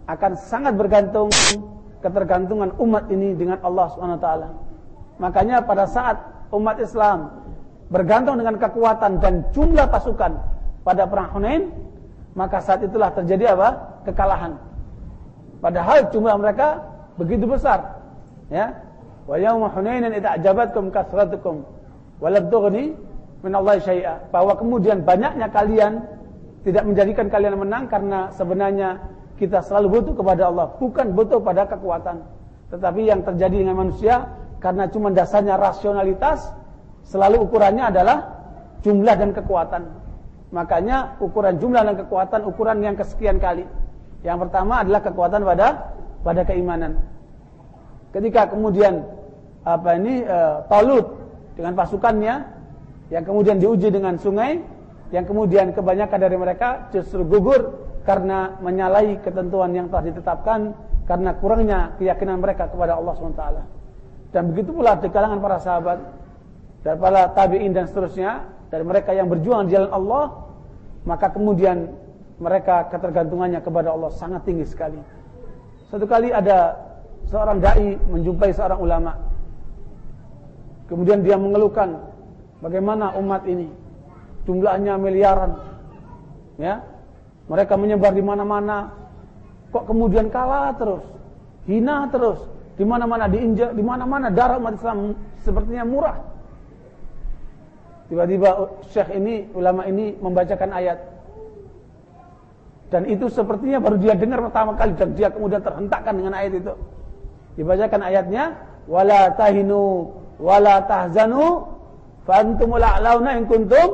akan sangat bergantung ketergantungan umat ini dengan Allah SWT. Makanya pada saat umat Islam bergantung dengan kekuatan dan jumlah pasukan pada perang Hunain, maka saat itulah terjadi apa? kekalahan. Padahal jumlah mereka begitu besar. Ya. Wa yauma Hunainin idza ajabatkum kasratukum wa min Allah syai'a. Bahwa kemudian banyaknya kalian tidak menjadikan kalian menang karena sebenarnya kita selalu butuh kepada Allah, bukan butuh pada kekuatan. Tetapi yang terjadi dengan manusia karena cuma dasarnya rasionalitas, selalu ukurannya adalah jumlah dan kekuatan. Makanya ukuran jumlah dan kekuatan ukuran yang kesekian kali. Yang pertama adalah kekuatan pada pada keimanan. Ketika kemudian apa ini e, Talut dengan pasukannya yang kemudian diuji dengan sungai, yang kemudian kebanyakan dari mereka justru gugur karena menyalahi ketentuan yang telah ditetapkan karena kurangnya keyakinan mereka kepada Allah SWT. Dan begitu pula di kalangan para sahabat dan para tabi'in dan seterusnya dari mereka yang berjuang di jalan Allah, maka kemudian mereka ketergantungannya kepada Allah sangat tinggi sekali. Satu kali ada seorang dai menjumpai seorang ulama. Kemudian dia mengeluhkan bagaimana umat ini jumlahnya miliaran. Ya. Mereka menyebar di mana-mana. Kok kemudian kalah terus? Hina terus di mana-mana diinjak, di mana-mana darah umat Islam sepertinya murah. Tiba-tiba Syekh ini, ulama ini membacakan ayat. Dan itu sepertinya baru dia dengar pertama kali dan dia kemudian terhentakkan dengan ayat itu. Dibacakan ayatnya, wala tahinu fa antumul a'launa in kuntum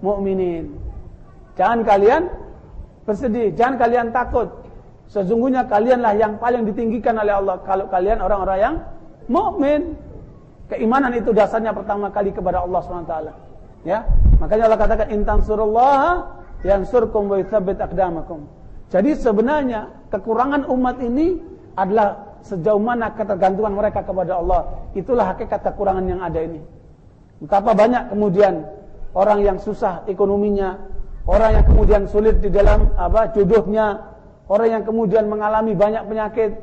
mu'minin. Jangan kalian bersedih, jangan kalian takut. Sesungguhnya kalianlah yang paling ditinggikan oleh Allah kalau kalian orang-orang yang mukmin. Keimanan itu dasarnya pertama kali kepada Allah SWT. Ya, makanya Allah katakan intan surullah yang surkum wa yuthabbit akdamakum. Jadi sebenarnya kekurangan umat ini adalah sejauh mana ketergantungan mereka kepada Allah. Itulah hakikat kekurangan yang ada ini. Betapa banyak kemudian orang yang susah ekonominya, orang yang kemudian sulit di dalam apa jodohnya, Orang yang kemudian mengalami banyak penyakit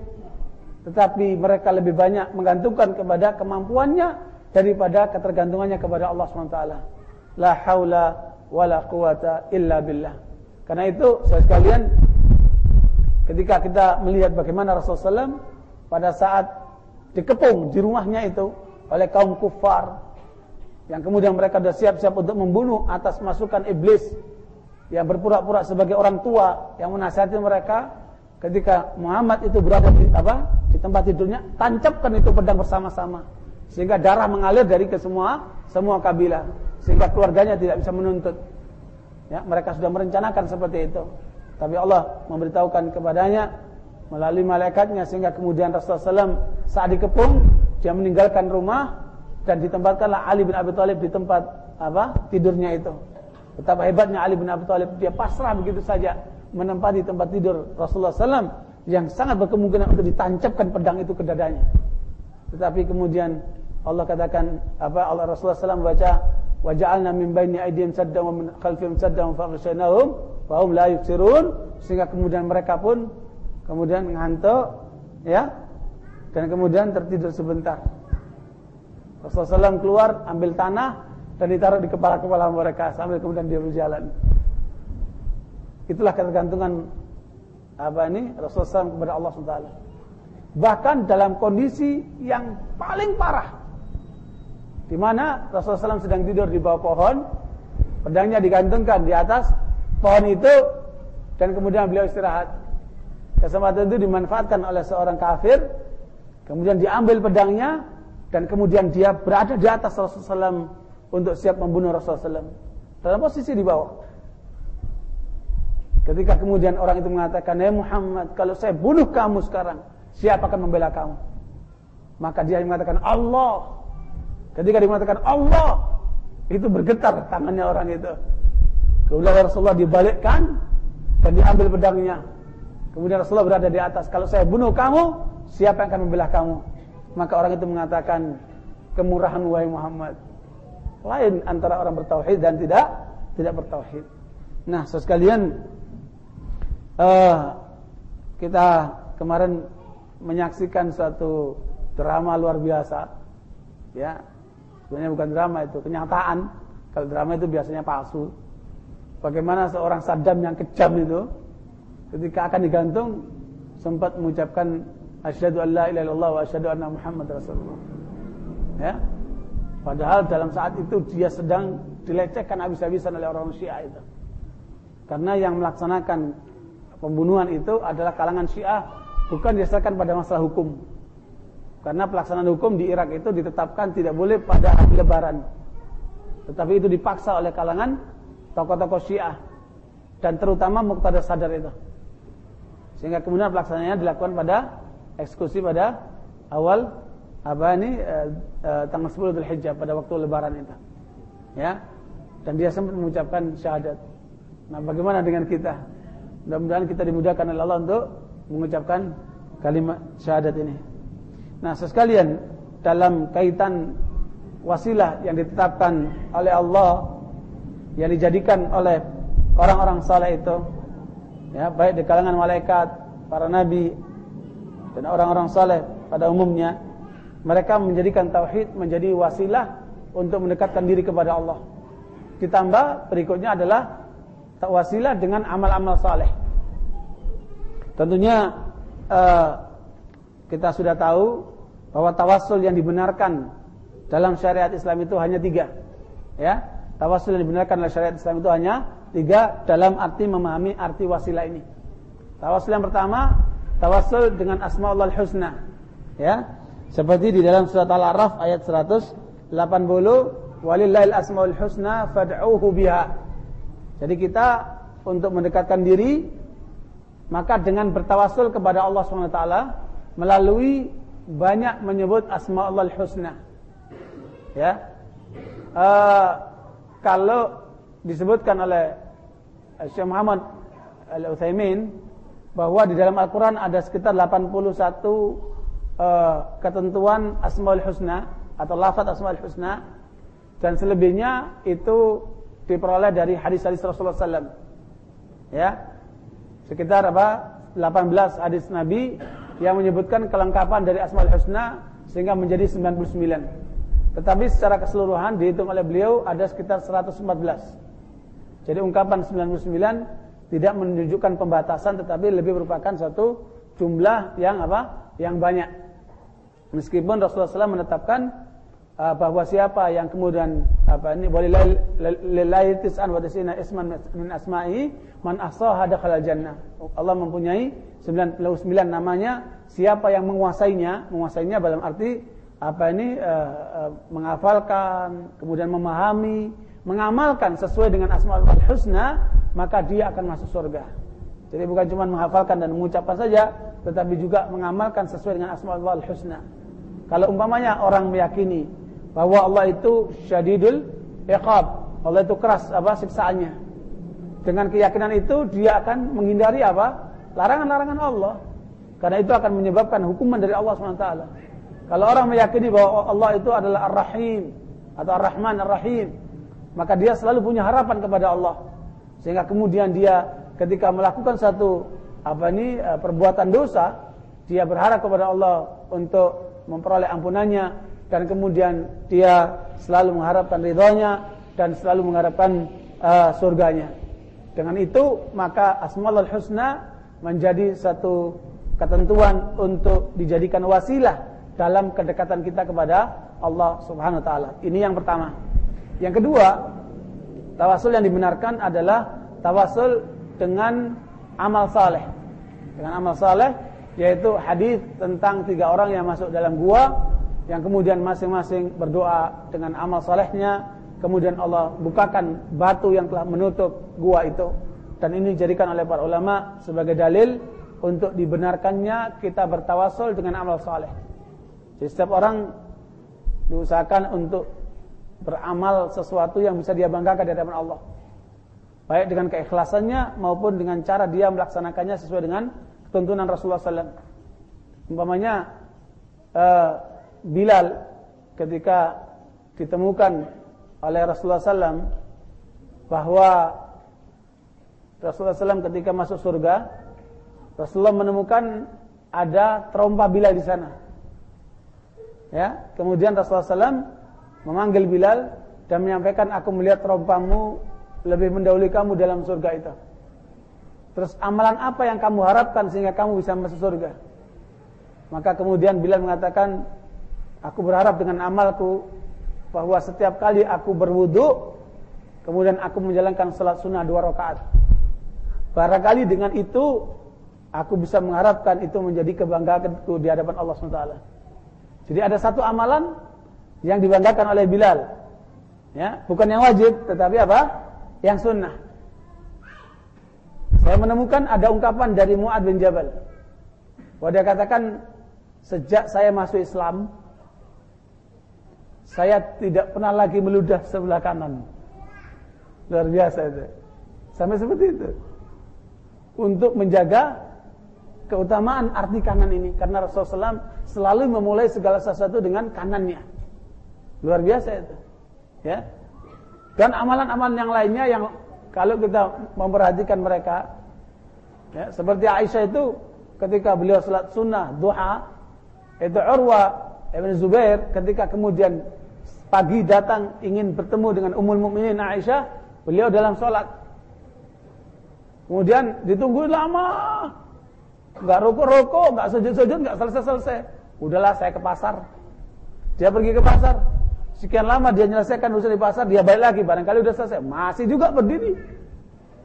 tetapi mereka lebih banyak menggantungkan kepada kemampuannya daripada ketergantungannya kepada Allah SWT. La haula wala quwata illa billah. Karena itu saya sekalian ketika kita melihat bagaimana Rasulullah SAW pada saat dikepung di rumahnya itu oleh kaum kufar yang kemudian mereka sudah siap-siap untuk membunuh atas masukan iblis yang berpura-pura sebagai orang tua yang menasihati mereka. Ketika Muhammad itu berada di apa di tempat tidurnya tancapkan itu pedang bersama-sama. Sehingga darah mengalir dari ke semua semua kabilah. Sehingga keluarganya tidak bisa menuntut. Ya mereka sudah merencanakan seperti itu. Tapi Allah memberitahukan kepadanya melalui malaikatnya sehingga kemudian Rasulullah SAW saat dikepung dia meninggalkan rumah dan ditempatkanlah Ali bin Abi Thalib di tempat apa tidurnya itu Betapa hebatnya Ali bin Abi Thalib dia pasrah begitu saja menempati tempat tidur Rasulullah SAW yang sangat berkemungkinan untuk ditancapkan pedang itu ke dadanya. Tetapi kemudian Allah katakan apa Allah Rasulullah SAW baca waja'alna min baini aydihim saddan wa min khalfihim saddan fa aghshaynahum fa hum la yubsirun sehingga kemudian mereka pun kemudian ngantuk ya dan kemudian tertidur sebentar. Rasulullah SAW keluar ambil tanah dan ditaruh di kepala-kepala mereka sambil kemudian dia berjalan. Itulah ketergantungan apa ini Rasulullah SAW kepada Allah SWT. Bahkan dalam kondisi yang paling parah, di mana Rasulullah SAW sedang tidur di bawah pohon, pedangnya digantungkan di atas pohon itu, dan kemudian beliau istirahat. Kesempatan itu dimanfaatkan oleh seorang kafir, kemudian diambil pedangnya, dan kemudian dia berada di atas Rasulullah SAW untuk siap membunuh Rasulullah SAW dalam posisi di bawah. Ketika kemudian orang itu mengatakan, "Ya Muhammad, kalau saya bunuh kamu sekarang, siapa akan membela kamu?" Maka dia mengatakan, "Allah." Ketika dia mengatakan Allah, itu bergetar tangannya orang itu. Kemudian Rasulullah dibalikkan dan diambil pedangnya. Kemudian Rasulullah berada di atas. Kalau saya bunuh kamu, siapa yang akan membela kamu? Maka orang itu mengatakan, kemurahan wahai Muhammad. Lain antara orang bertauhid dan tidak tidak bertauhid. Nah, sekalian uh, kita kemarin menyaksikan suatu drama luar biasa. Ya. Sebenarnya bukan drama itu, kenyataan. Kalau drama itu biasanya palsu. Bagaimana seorang Saddam yang kejam itu ketika akan digantung sempat mengucapkan asyhadu an la ilaha illallah wa asyhadu anna muhammad rasulullah. Ya. Padahal dalam saat itu dia sedang dilecehkan habis-habisan oleh orang Syiah itu. Karena yang melaksanakan pembunuhan itu adalah kalangan Syiah bukan didasarkan pada masalah hukum. Karena pelaksanaan hukum di Irak itu ditetapkan tidak boleh pada hari lebaran. Tetapi itu dipaksa oleh kalangan tokoh-tokoh Syiah dan terutama Muqtada Sadar itu. Sehingga kemudian pelaksanaannya dilakukan pada eksekusi pada awal apa ini e, e, tanggal 10 Dzulhijjah pada waktu lebaran itu. Ya. Dan dia sempat mengucapkan syahadat. Nah, bagaimana dengan kita? Mudah-mudahan kita dimudahkan oleh Allah untuk mengucapkan kalimat syahadat ini. Nah, sekalian dalam kaitan wasilah yang ditetapkan oleh Allah yang dijadikan oleh orang-orang saleh itu ya baik di kalangan malaikat, para nabi dan orang-orang saleh pada umumnya mereka menjadikan tauhid menjadi wasilah untuk mendekatkan diri kepada Allah. Ditambah berikutnya adalah wasilah dengan amal-amal saleh. Tentunya uh, kita sudah tahu bahwa tawassul yang dibenarkan dalam syariat Islam itu hanya tiga. Ya, tawassul yang dibenarkan dalam syariat Islam itu hanya tiga dalam arti memahami arti wasilah ini. Tawassul yang pertama, tawassul dengan asmaul husna. Ya, seperti di dalam surat Al-A'raf ayat 180, walillahil asmaul husna fad'uhu biha. Jadi kita untuk mendekatkan diri maka dengan bertawasul kepada Allah SWT melalui banyak menyebut asma Allah husna. Ya. Uh, kalau disebutkan oleh Syekh Muhammad Al-Utsaimin bahwa di dalam Al-Qur'an ada sekitar 81 uh, ketentuan Asmaul Husna atau lafaz Asmaul Husna dan selebihnya itu diperoleh dari hadis-hadis Rasulullah SAW. Ya, sekitar apa? 18 hadis Nabi yang menyebutkan kelengkapan dari Asmaul Husna sehingga menjadi 99. Tetapi secara keseluruhan dihitung oleh beliau ada sekitar 114. Jadi ungkapan 99 tidak menunjukkan pembatasan tetapi lebih merupakan satu jumlah yang apa? Yang banyak. Meskipun Rasulullah SAW menetapkan uh, bahwa siapa yang kemudian apa ini walillahi tis'an wa tis'ina isman min asma'i man ahsaha dakhala jannah. Allah mempunyai 99 namanya, siapa yang menguasainya, menguasainya dalam arti apa ini uh, uh, menghafalkan, kemudian memahami, mengamalkan sesuai dengan asmaul husna, maka dia akan masuk surga. Jadi bukan cuma menghafalkan dan mengucapkan saja, tetapi juga mengamalkan sesuai dengan asmaul husna. Kalau umpamanya orang meyakini bahwa Allah itu syadidul iqab, Allah itu keras apa siksaannya. Dengan keyakinan itu dia akan menghindari apa? Larangan-larangan Allah. Karena itu akan menyebabkan hukuman dari Allah SWT. Kalau orang meyakini bahwa Allah itu adalah Ar-Rahim atau Ar-Rahman Ar-Rahim, maka dia selalu punya harapan kepada Allah. Sehingga kemudian dia ketika melakukan satu apa ini eh, perbuatan dosa, dia berharap kepada Allah untuk memperoleh ampunannya dan kemudian dia selalu mengharapkan ridhonya dan selalu mengharapkan uh, surganya. Dengan itu maka Asmaul Husna menjadi satu ketentuan untuk dijadikan wasilah dalam kedekatan kita kepada Allah Subhanahu wa taala. Ini yang pertama. Yang kedua, tawasul yang dibenarkan adalah tawasul dengan amal saleh. Dengan amal saleh yaitu hadis tentang tiga orang yang masuk dalam gua yang kemudian masing-masing berdoa dengan amal salehnya kemudian Allah bukakan batu yang telah menutup gua itu dan ini dijadikan oleh para ulama sebagai dalil untuk dibenarkannya kita bertawasul dengan amal saleh. Jadi setiap orang diusahakan untuk beramal sesuatu yang bisa dia banggakan di hadapan Allah. Baik dengan keikhlasannya maupun dengan cara dia melaksanakannya sesuai dengan tuntunan Rasulullah SAW. Umpamanya uh, Bilal ketika ditemukan oleh Rasulullah SAW bahwa Rasulullah SAW ketika masuk surga, Rasulullah menemukan ada trompa Bilal di sana. Ya, kemudian Rasulullah SAW memanggil Bilal dan menyampaikan, aku melihat trompamu lebih mendahului kamu dalam surga itu. Terus amalan apa yang kamu harapkan sehingga kamu bisa masuk surga? Maka kemudian Bilal mengatakan, aku berharap dengan amalku bahwa setiap kali aku berwudu, kemudian aku menjalankan salat sunnah dua rakaat. Barangkali dengan itu aku bisa mengharapkan itu menjadi kebanggaanku di hadapan Allah SWT. Jadi ada satu amalan yang dibanggakan oleh Bilal. Ya, bukan yang wajib, tetapi apa? Yang sunnah. Saya menemukan ada ungkapan dari Mu'ad bin Jabal. Bahwa katakan, sejak saya masuk Islam, saya tidak pernah lagi meludah sebelah kanan. Luar biasa itu. Sampai seperti itu. Untuk menjaga keutamaan arti kanan ini. Karena Rasulullah SAW selalu memulai segala sesuatu dengan kanannya. Luar biasa itu. Ya. Dan amalan-amalan yang lainnya yang kalau kita memperhatikan mereka Ya, seperti Aisyah itu ketika beliau salat sunnah duha itu Urwa Ibn Zubair ketika kemudian pagi datang ingin bertemu dengan Ummul Mukminin Aisyah, beliau dalam salat. Kemudian ditunggu lama. Enggak rokok-rokok, enggak sujud-sujud, enggak selesai-selesai. Udahlah saya ke pasar. Dia pergi ke pasar. Sekian lama dia menyelesaikan urusan di pasar, dia balik lagi barangkali udah selesai. Masih juga berdiri.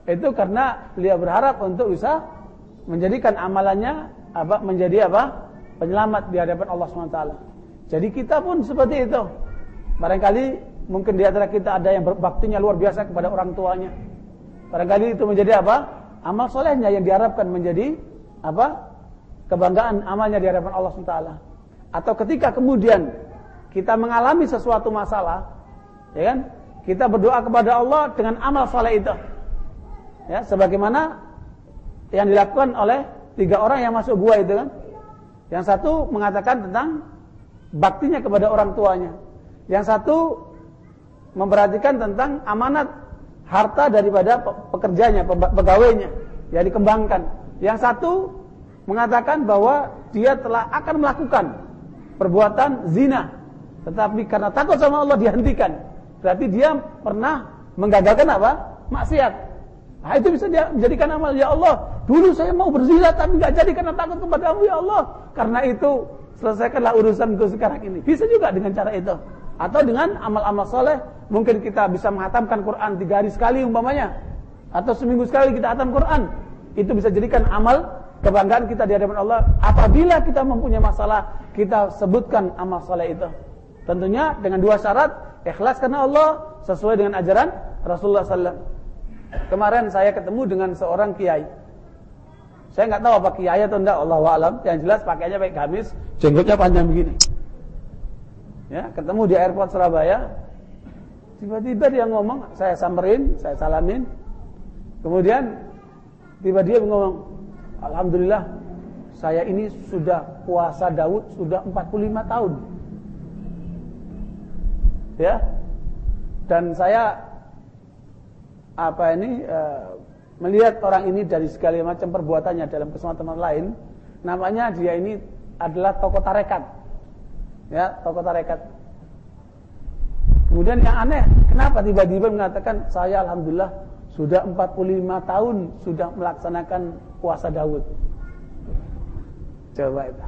Itu karena beliau berharap untuk bisa menjadikan amalannya apa menjadi apa? penyelamat di hadapan Allah SWT. Jadi kita pun seperti itu. Barangkali mungkin di antara kita ada yang berbaktinya luar biasa kepada orang tuanya. Barangkali itu menjadi apa? Amal solehnya yang diharapkan menjadi apa? Kebanggaan amalnya di hadapan Allah SWT. Atau ketika kemudian kita mengalami sesuatu masalah, ya kan? Kita berdoa kepada Allah dengan amal soleh itu. Ya, sebagaimana yang dilakukan oleh tiga orang yang masuk gua itu kan. Yang satu mengatakan tentang baktinya kepada orang tuanya. Yang satu memperhatikan tentang amanat harta daripada pekerjanya, pegawainya yang dikembangkan. Yang satu mengatakan bahwa dia telah akan melakukan perbuatan zina, tetapi karena takut sama Allah dihentikan. Berarti dia pernah menggagalkan apa? Maksiat. Nah, itu bisa dia menjadikan amal ya Allah. Dulu saya mau berzina tapi nggak jadi karena takut kepada-Mu ya Allah. Karena itu selesaikanlah urusanku sekarang ini. Bisa juga dengan cara itu. Atau dengan amal-amal soleh, mungkin kita bisa menghatamkan Quran tiga hari sekali umpamanya. Atau seminggu sekali kita hatam Quran. Itu bisa jadikan amal kebanggaan kita di hadapan Allah. Apabila kita mempunyai masalah, kita sebutkan amal soleh itu. Tentunya dengan dua syarat, ikhlas karena Allah sesuai dengan ajaran Rasulullah SAW. Kemarin saya ketemu dengan seorang kiai. Saya nggak tahu apa kiai atau enggak, Allah alam. Yang jelas pakainya pakai gamis, jenggotnya panjang begini. Ya, ketemu di airport Surabaya. Tiba-tiba dia ngomong, saya samperin, saya salamin. Kemudian tiba dia ngomong, Alhamdulillah, saya ini sudah puasa Daud sudah 45 tahun. Ya. Dan saya apa ini uh, melihat orang ini dari segala macam perbuatannya dalam kesempatan lain, namanya dia ini adalah tokoh tarekat. Ya, tokoh tarekat. Kemudian yang aneh, kenapa tiba-tiba mengatakan saya alhamdulillah sudah 45 tahun sudah melaksanakan puasa Daud. Coba itu.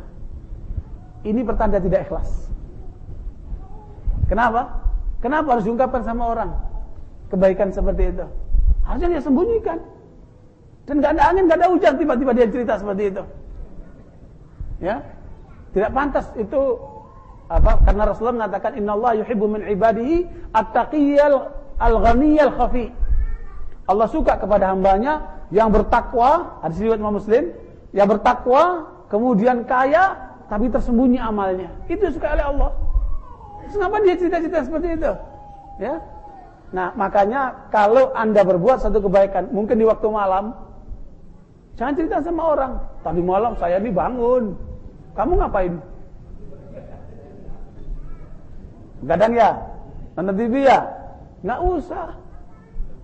Ini pertanda tidak ikhlas. Kenapa? Kenapa harus diungkapkan sama orang? kebaikan seperti itu. Harusnya dia sembunyikan. Dan gak ada angin, gak ada hujan, tiba-tiba dia cerita seperti itu. Ya, tidak pantas itu apa? Karena Rasulullah mengatakan Inna Allah yuhibbu min ibadihi at-taqiyal al-ghaniyal khafi. Allah suka kepada hambanya yang bertakwa, ada riwayat Imam Muslim, yang bertakwa, kemudian kaya, tapi tersembunyi amalnya. Itu suka oleh Allah. Kenapa dia cerita-cerita seperti itu? Ya, Nah, makanya kalau Anda berbuat satu kebaikan, mungkin di waktu malam, jangan cerita sama orang. Tadi malam saya ini bangun. Kamu ngapain? Kadang ya, nonton TV ya, nggak usah.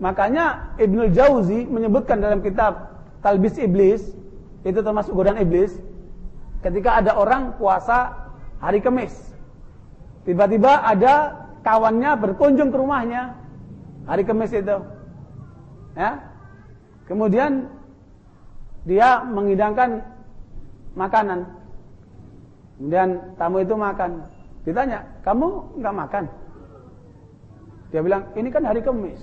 Makanya Ibnu Jauzi menyebutkan dalam kitab Talbis Iblis, itu termasuk godaan iblis, ketika ada orang puasa hari Kamis. Tiba-tiba ada kawannya berkunjung ke rumahnya hari Kamis itu. Ya. Kemudian dia mengidangkan makanan. Kemudian tamu itu makan. Ditanya, "Kamu nggak makan?" Dia bilang, "Ini kan hari Kamis."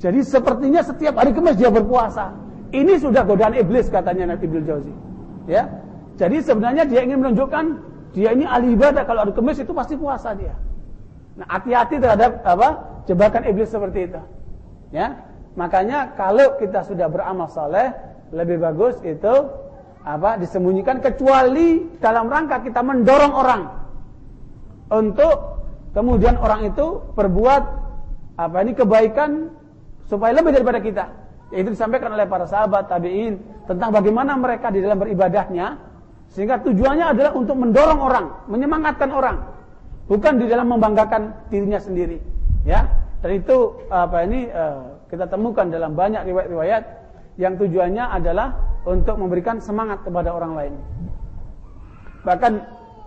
Jadi sepertinya setiap hari Kamis dia berpuasa. Ini sudah godaan iblis katanya Nabi Ibnu Jauzi. Ya. Jadi sebenarnya dia ingin menunjukkan dia ini ahli ibadah kalau hari Kamis itu pasti puasa dia. Nah, hati-hati terhadap apa? jebakan iblis seperti itu. Ya. Makanya kalau kita sudah beramal saleh, lebih bagus itu apa? disembunyikan kecuali dalam rangka kita mendorong orang untuk kemudian orang itu berbuat apa ini kebaikan supaya lebih daripada kita. Itu disampaikan oleh para sahabat tabi'in tentang bagaimana mereka di dalam beribadahnya sehingga tujuannya adalah untuk mendorong orang, menyemangatkan orang, bukan di dalam membanggakan dirinya sendiri. Ya, dan itu apa ini uh, kita temukan dalam banyak riwayat-riwayat yang tujuannya adalah untuk memberikan semangat kepada orang lain. Bahkan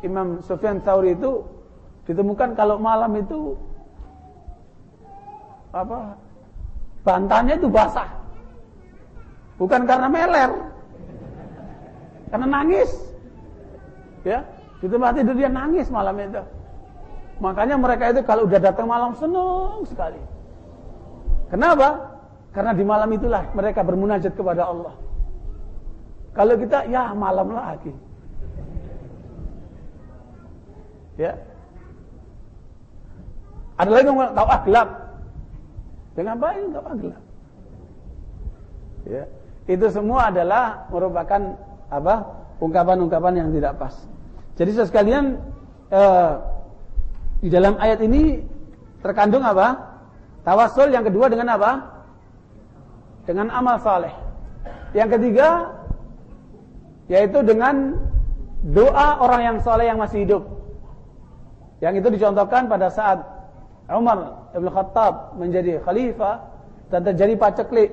Imam Sufyan Tsauri itu ditemukan kalau malam itu apa bantannya itu basah. Bukan karena meler. Karena nangis. Ya, di tempat tidur dia nangis malam itu. Makanya mereka itu kalau udah datang malam senang sekali. Kenapa? Karena di malam itulah mereka bermunajat kepada Allah. Kalau kita ya malam lagi. Ya. Ada lagi yang tahu ah gelap. Dengan baik enggak apa gelap. Ya. Itu semua adalah merupakan apa? ungkapan-ungkapan yang tidak pas. Jadi sekalian eh, di dalam ayat ini terkandung apa? Tawasul yang kedua dengan apa? Dengan amal saleh. Yang ketiga yaitu dengan doa orang yang soleh yang masih hidup. Yang itu dicontohkan pada saat Umar Ibn Khattab menjadi khalifah dan terjadi paceklik,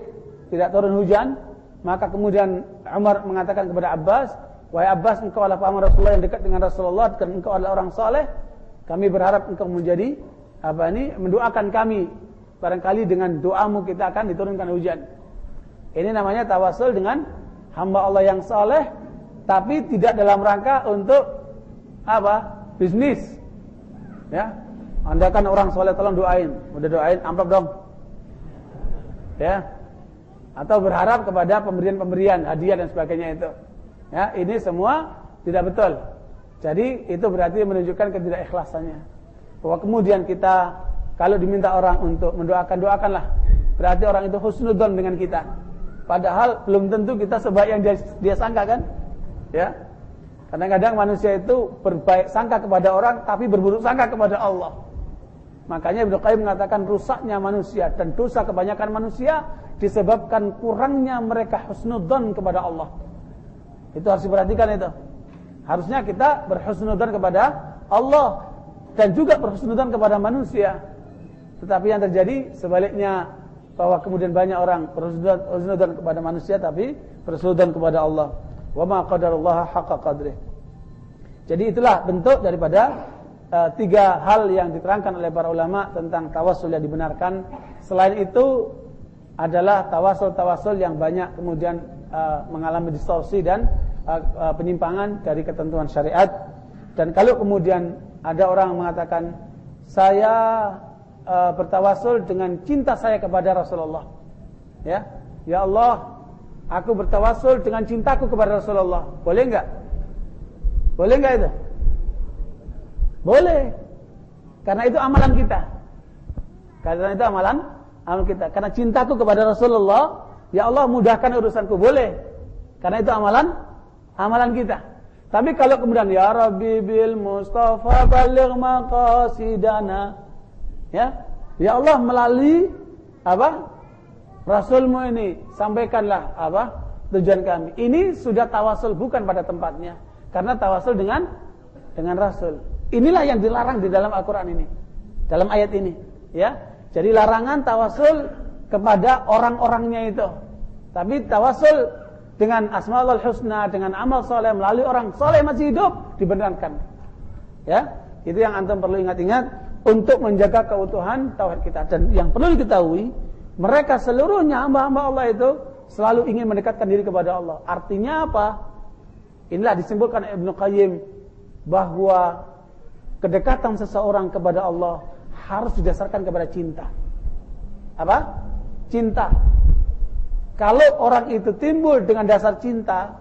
tidak turun hujan, maka kemudian Umar mengatakan kepada Abbas, "Wahai Abbas, engkau adalah paman Rasulullah yang dekat dengan Rasulullah dan engkau adalah orang soleh. Kami berharap engkau menjadi apa ini mendoakan kami. Barangkali dengan doamu kita akan diturunkan hujan. Ini namanya tawasul dengan hamba Allah yang soleh, tapi tidak dalam rangka untuk apa? Bisnis. Ya, anda kan orang soleh tolong doain, udah doain amplop dong. Ya, atau berharap kepada pemberian-pemberian hadiah dan sebagainya itu. Ya, ini semua tidak betul. Jadi itu berarti menunjukkan ketidakikhlasannya. Bahwa kemudian kita kalau diminta orang untuk mendoakan doakanlah. Berarti orang itu husnudon dengan kita. Padahal belum tentu kita sebaik yang dia, dia sangka kan? Ya. Kadang-kadang manusia itu berbaik sangka kepada orang tapi berburuk sangka kepada Allah. Makanya Ibnu Qayyim mengatakan rusaknya manusia dan dosa kebanyakan manusia disebabkan kurangnya mereka husnudon kepada Allah. Itu harus diperhatikan itu. Harusnya kita berhusnudan kepada Allah dan juga berhusnudan kepada manusia. Tetapi yang terjadi sebaliknya bahwa kemudian banyak orang berhusnudan kepada manusia tapi berhusnudan kepada Allah. Wa ma qadarullaha haqqa qadrih. Jadi itulah bentuk daripada uh, tiga hal yang diterangkan oleh para ulama tentang tawasul yang dibenarkan. Selain itu adalah tawasul-tawasul yang banyak kemudian uh, mengalami distorsi dan Uh, uh, penyimpangan dari ketentuan syariat. Dan kalau kemudian ada orang mengatakan saya uh, bertawasul dengan cinta saya kepada Rasulullah. Ya ya Allah aku bertawasul dengan cintaku kepada Rasulullah. Boleh enggak? Boleh enggak itu? Boleh. Karena itu amalan kita. Karena itu amalan amalan kita karena cintaku kepada Rasulullah ya Allah mudahkan urusanku boleh karena itu amalan amalan kita. Tapi kalau kemudian ya Rabbi bil Mustafa baligh maqasidana. Ya. Ya Allah melalui apa? Rasulmu ini sampaikanlah apa? tujuan kami. Ini sudah tawasul bukan pada tempatnya. Karena tawasul dengan dengan Rasul. Inilah yang dilarang di dalam Al-Qur'an ini. Dalam ayat ini, ya. Jadi larangan tawasul kepada orang-orangnya itu. Tapi tawasul dengan asmaul husna, dengan amal soleh melalui orang soleh masih hidup dibenarkan. Ya, itu yang antum perlu ingat-ingat untuk menjaga keutuhan tauhid kita. Dan yang perlu diketahui, mereka seluruhnya hamba-hamba Allah itu selalu ingin mendekatkan diri kepada Allah. Artinya apa? Inilah disimpulkan Ibnu Qayyim bahwa kedekatan seseorang kepada Allah harus didasarkan kepada cinta. Apa? Cinta. Kalau orang itu timbul dengan dasar cinta,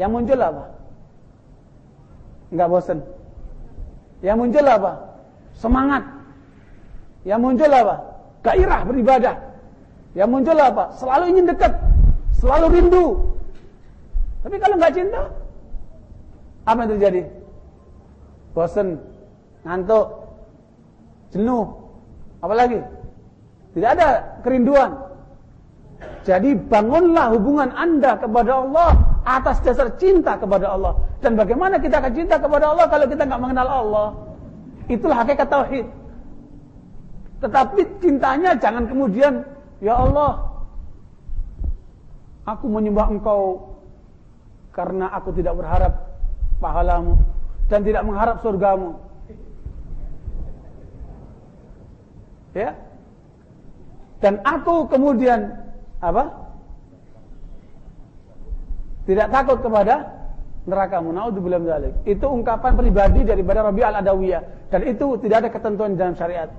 yang muncul apa? Enggak bosan. Yang muncul apa? Semangat. Yang muncul apa? Gairah beribadah. Yang muncul apa? Selalu ingin dekat, selalu rindu. Tapi kalau enggak cinta, apa yang terjadi? Bosan, ngantuk, jenuh, apalagi tidak ada kerinduan. Jadi bangunlah hubungan anda kepada Allah atas dasar cinta kepada Allah. Dan bagaimana kita akan cinta kepada Allah kalau kita nggak mengenal Allah? Itulah hakikat tauhid. Tetapi cintanya jangan kemudian, ya Allah, aku menyembah Engkau karena aku tidak berharap pahalamu dan tidak mengharap surgamu. Ya. Dan aku kemudian apa? Tidak takut kepada neraka naudzubillah dzalik. Itu ungkapan pribadi daripada Rabi al-Adawiyah dan itu tidak ada ketentuan dalam syariat.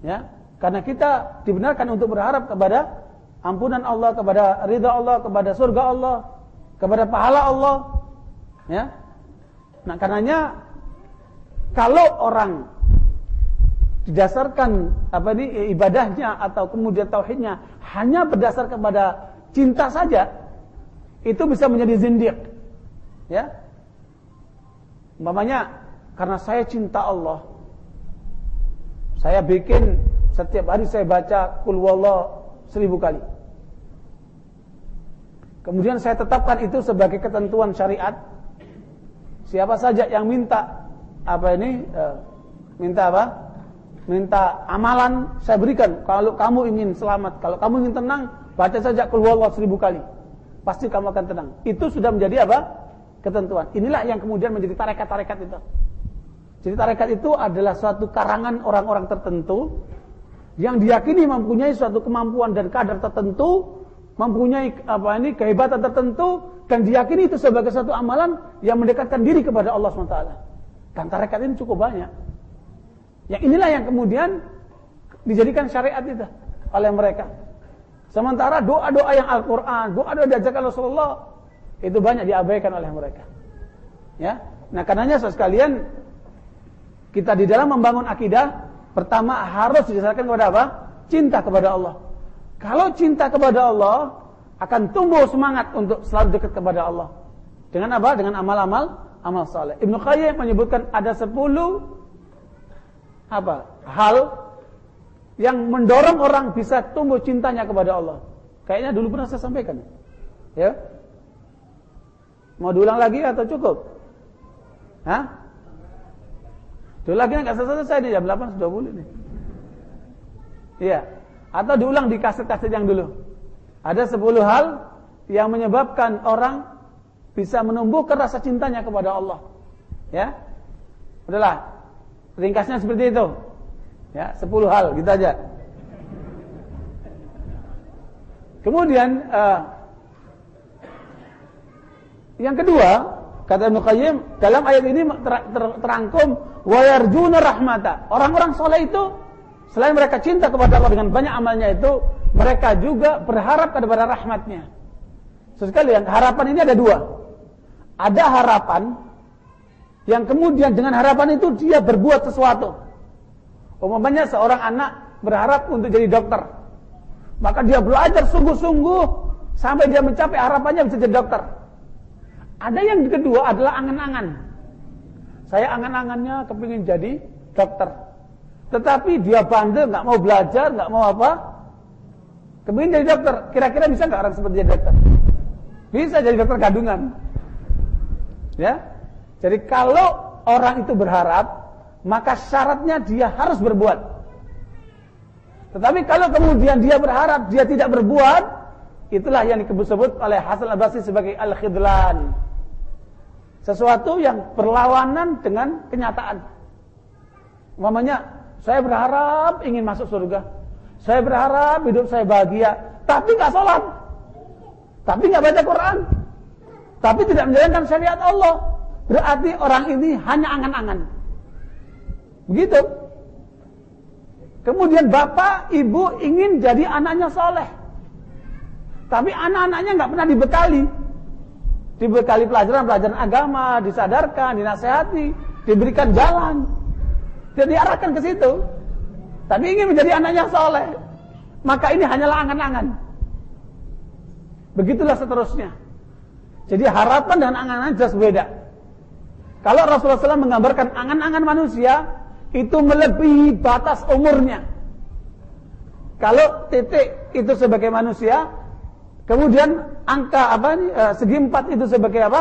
Ya. Karena kita dibenarkan untuk berharap kepada ampunan Allah, kepada ridha Allah, kepada surga Allah, kepada pahala Allah. Ya. Nah, karenanya kalau orang didasarkan apa ini ibadahnya atau kemudian tauhidnya hanya berdasar kepada cinta saja itu bisa menjadi zindiq ya. Umpamanya karena saya cinta Allah saya bikin setiap hari saya baca kul wallah seribu kali. Kemudian saya tetapkan itu sebagai ketentuan syariat. Siapa saja yang minta apa ini uh, minta apa minta amalan saya berikan. Kalau kamu ingin selamat kalau kamu ingin tenang baca saja keluar seribu kali. Pasti kamu akan tenang. Itu sudah menjadi apa? Ketentuan. Inilah yang kemudian menjadi tarekat-tarekat itu. Jadi tarekat itu adalah suatu karangan orang-orang tertentu yang diyakini mempunyai suatu kemampuan dan kadar tertentu mempunyai apa ini kehebatan tertentu dan diyakini itu sebagai satu amalan yang mendekatkan diri kepada Allah SWT dan tarekat ini cukup banyak yang inilah yang kemudian dijadikan syariat itu oleh mereka. Sementara doa-doa yang Al-Quran, doa-doa diajarkan Rasulullah, itu banyak diabaikan oleh mereka. Ya, Nah karenanya sekalian, kita di dalam membangun akidah, pertama harus didasarkan kepada apa? Cinta kepada Allah. Kalau cinta kepada Allah, akan tumbuh semangat untuk selalu dekat kepada Allah. Dengan apa? Dengan amal-amal amal saleh. Ibnu Qayyim menyebutkan ada sepuluh apa? Hal yang mendorong orang bisa tumbuh cintanya kepada Allah. Kayaknya dulu pernah saya sampaikan. Ya. Mau diulang lagi atau cukup? Hah? Diulang lagi enggak selesai nih jam 8 sudah boleh nih. Iya. Atau diulang di kaset-kaset yang dulu. Ada 10 hal yang menyebabkan orang bisa menumbuhkan rasa cintanya kepada Allah. Ya. Udahlah, Ringkasnya seperti itu. Ya, 10 hal gitu aja. Kemudian uh, yang kedua, kata Ibnu dalam ayat ini ter, ter, terangkum wayarjuna rahmata. Orang-orang soleh itu selain mereka cinta kepada Allah dengan banyak amalnya itu, mereka juga berharap kepada rahmatnya. Sekalian, harapan ini ada dua. Ada harapan yang kemudian dengan harapan itu dia berbuat sesuatu. Umumnya seorang anak berharap untuk jadi dokter. Maka dia belajar sungguh-sungguh sampai dia mencapai harapannya bisa jadi dokter. Ada yang kedua adalah angan-angan. Saya angan-angannya kepingin jadi dokter. Tetapi dia bandel, nggak mau belajar, nggak mau apa. Kepingin jadi dokter. Kira-kira bisa nggak orang seperti jadi dokter? Bisa jadi dokter gadungan. Ya, jadi kalau orang itu berharap, maka syaratnya dia harus berbuat. Tetapi kalau kemudian dia berharap, dia tidak berbuat, itulah yang disebut oleh Hasan al-Basri sebagai al-khidlan. Sesuatu yang berlawanan dengan kenyataan. Umpamanya, saya berharap ingin masuk surga. Saya berharap hidup saya bahagia, tapi nggak sholat. Tapi nggak baca Quran. Tapi tidak menjalankan syariat Allah. Berarti orang ini hanya angan-angan. Begitu. Kemudian bapak, ibu ingin jadi anaknya soleh. Tapi anak-anaknya nggak pernah dibekali. Dibekali pelajaran-pelajaran agama, disadarkan, dinasehati, diberikan jalan. Jadi diarahkan ke situ. Tapi ingin menjadi anaknya soleh. Maka ini hanyalah angan-angan. Begitulah seterusnya. Jadi harapan dan angan-angan jelas beda. Kalau Rasulullah SAW menggambarkan angan-angan manusia itu melebihi batas umurnya. Kalau titik itu sebagai manusia, kemudian angka apa ini eh, segi empat itu sebagai apa?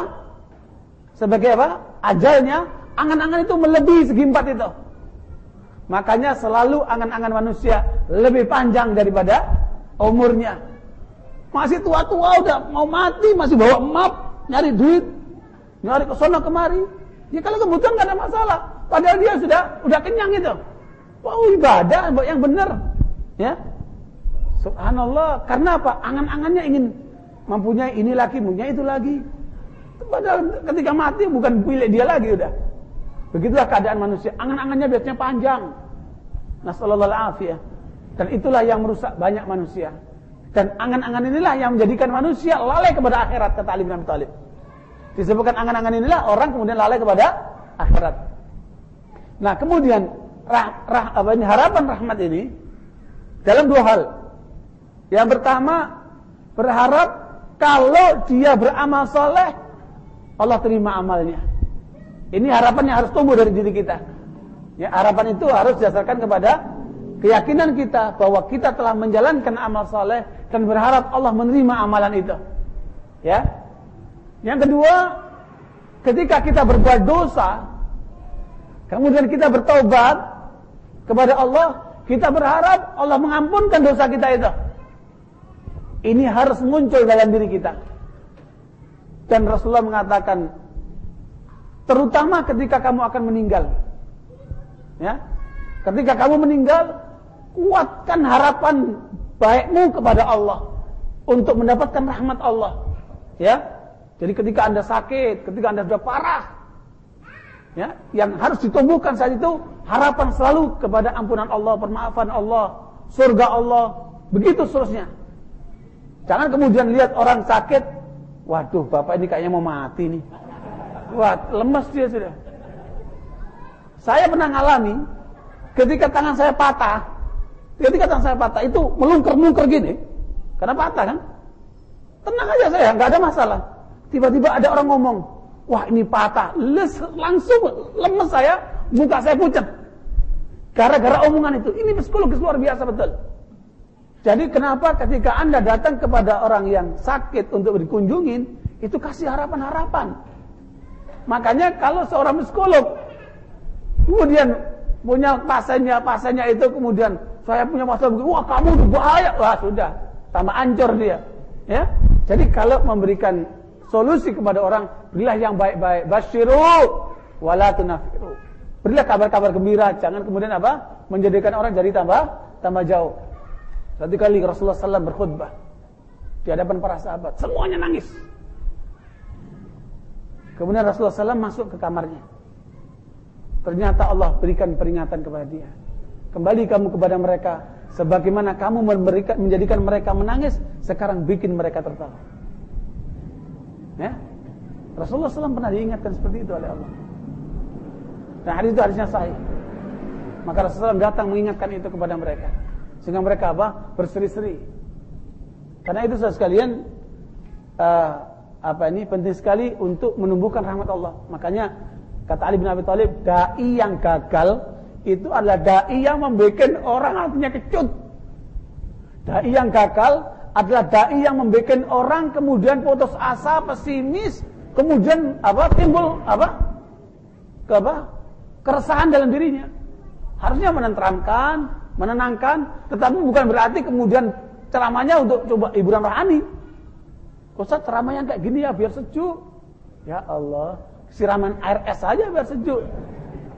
Sebagai apa? Ajalnya, angan-angan itu melebihi segi empat itu. Makanya selalu angan-angan manusia lebih panjang daripada umurnya. Masih tua-tua udah mau mati masih bawa map nyari duit, nyari ke sana kemari. Ya kalau kebutuhan gak ada masalah. Padahal dia sudah udah kenyang itu. Wow, ibadah yang benar. Ya. Subhanallah. Karena apa? Angan-angannya ingin mempunyai ini lagi, mempunyai itu lagi. Padahal ketika mati bukan pilih dia lagi udah. Begitulah keadaan manusia. Angan-angannya biasanya panjang. Nasallallahu alaihi Dan itulah yang merusak banyak manusia. Dan angan-angan inilah yang menjadikan manusia lalai kepada akhirat kata Ali bin Abi Thalib. Disebutkan angan-angan inilah orang kemudian lalai kepada akhirat. Nah, kemudian rah, rah, apa ini, harapan rahmat ini dalam dua hal. Yang pertama, berharap kalau dia beramal soleh, Allah terima amalnya. Ini harapan yang harus tumbuh dari diri kita. Ya, harapan itu harus didasarkan kepada keyakinan kita bahwa kita telah menjalankan amal soleh dan berharap Allah menerima amalan itu. Ya. Yang kedua, ketika kita berbuat dosa, kemudian kita bertobat kepada Allah, kita berharap Allah mengampunkan dosa kita itu. Ini harus muncul dalam diri kita. Dan Rasulullah mengatakan, terutama ketika kamu akan meninggal. Ya. Ketika kamu meninggal, kuatkan harapan baikmu kepada Allah untuk mendapatkan rahmat Allah. Ya. Jadi ketika Anda sakit, ketika Anda sudah parah, ya, yang harus ditumbuhkan saat itu harapan selalu kepada ampunan Allah, permaafan Allah, surga Allah, begitu seterusnya. Jangan kemudian lihat orang sakit, waduh, bapak ini kayaknya mau mati nih. Wah, lemes dia sudah. Saya pernah ngalami ketika tangan saya patah, Ketika tangan saya patah itu melungker-melungker gini, karena patah kan. Tenang aja saya, nggak ada masalah. Tiba-tiba ada orang ngomong, wah ini patah, Les, langsung lemes saya, muka saya pucat. Gara-gara omongan itu, ini psikologis luar biasa betul. Jadi kenapa ketika anda datang kepada orang yang sakit untuk dikunjungin, itu kasih harapan-harapan. Makanya kalau seorang psikolog kemudian punya pasiennya, pasiennya itu kemudian saya punya masalah wah kamu bahaya, wah sudah, tambah ancur dia. Ya, jadi kalau memberikan solusi kepada orang, berilah yang baik-baik. Basyiru wala tunafiru. Berilah kabar-kabar gembira, jangan kemudian apa? Menjadikan orang jadi tambah tambah jauh. Satu kali Rasulullah SAW berkhutbah di hadapan para sahabat, semuanya nangis. Kemudian Rasulullah SAW masuk ke kamarnya. Ternyata Allah berikan peringatan kepada dia. Kembali kamu kepada mereka sebagaimana kamu memberikan menjadikan mereka menangis, sekarang bikin mereka tertawa. Ya? Rasulullah SAW pernah diingatkan seperti itu oleh Allah. Dan hadis itu hadisnya sahih. Maka Rasulullah SAW datang mengingatkan itu kepada mereka. Sehingga mereka apa? Berseri-seri. Karena itu saudara sekalian uh, apa ini penting sekali untuk menumbuhkan rahmat Allah. Makanya kata Ali bin Abi Thalib, dai yang gagal itu adalah dai yang membuat orang hatinya kecut. Dai yang gagal adalah dai yang membuat orang kemudian putus asa, pesimis, kemudian apa timbul apa ke apa? keresahan dalam dirinya. Harusnya menenteramkan, menenangkan, tetapi bukan berarti kemudian ceramahnya untuk coba hiburan rohani. Ustaz ceramah yang kayak gini ya biar sejuk. Ya Allah, siraman air es saja biar sejuk.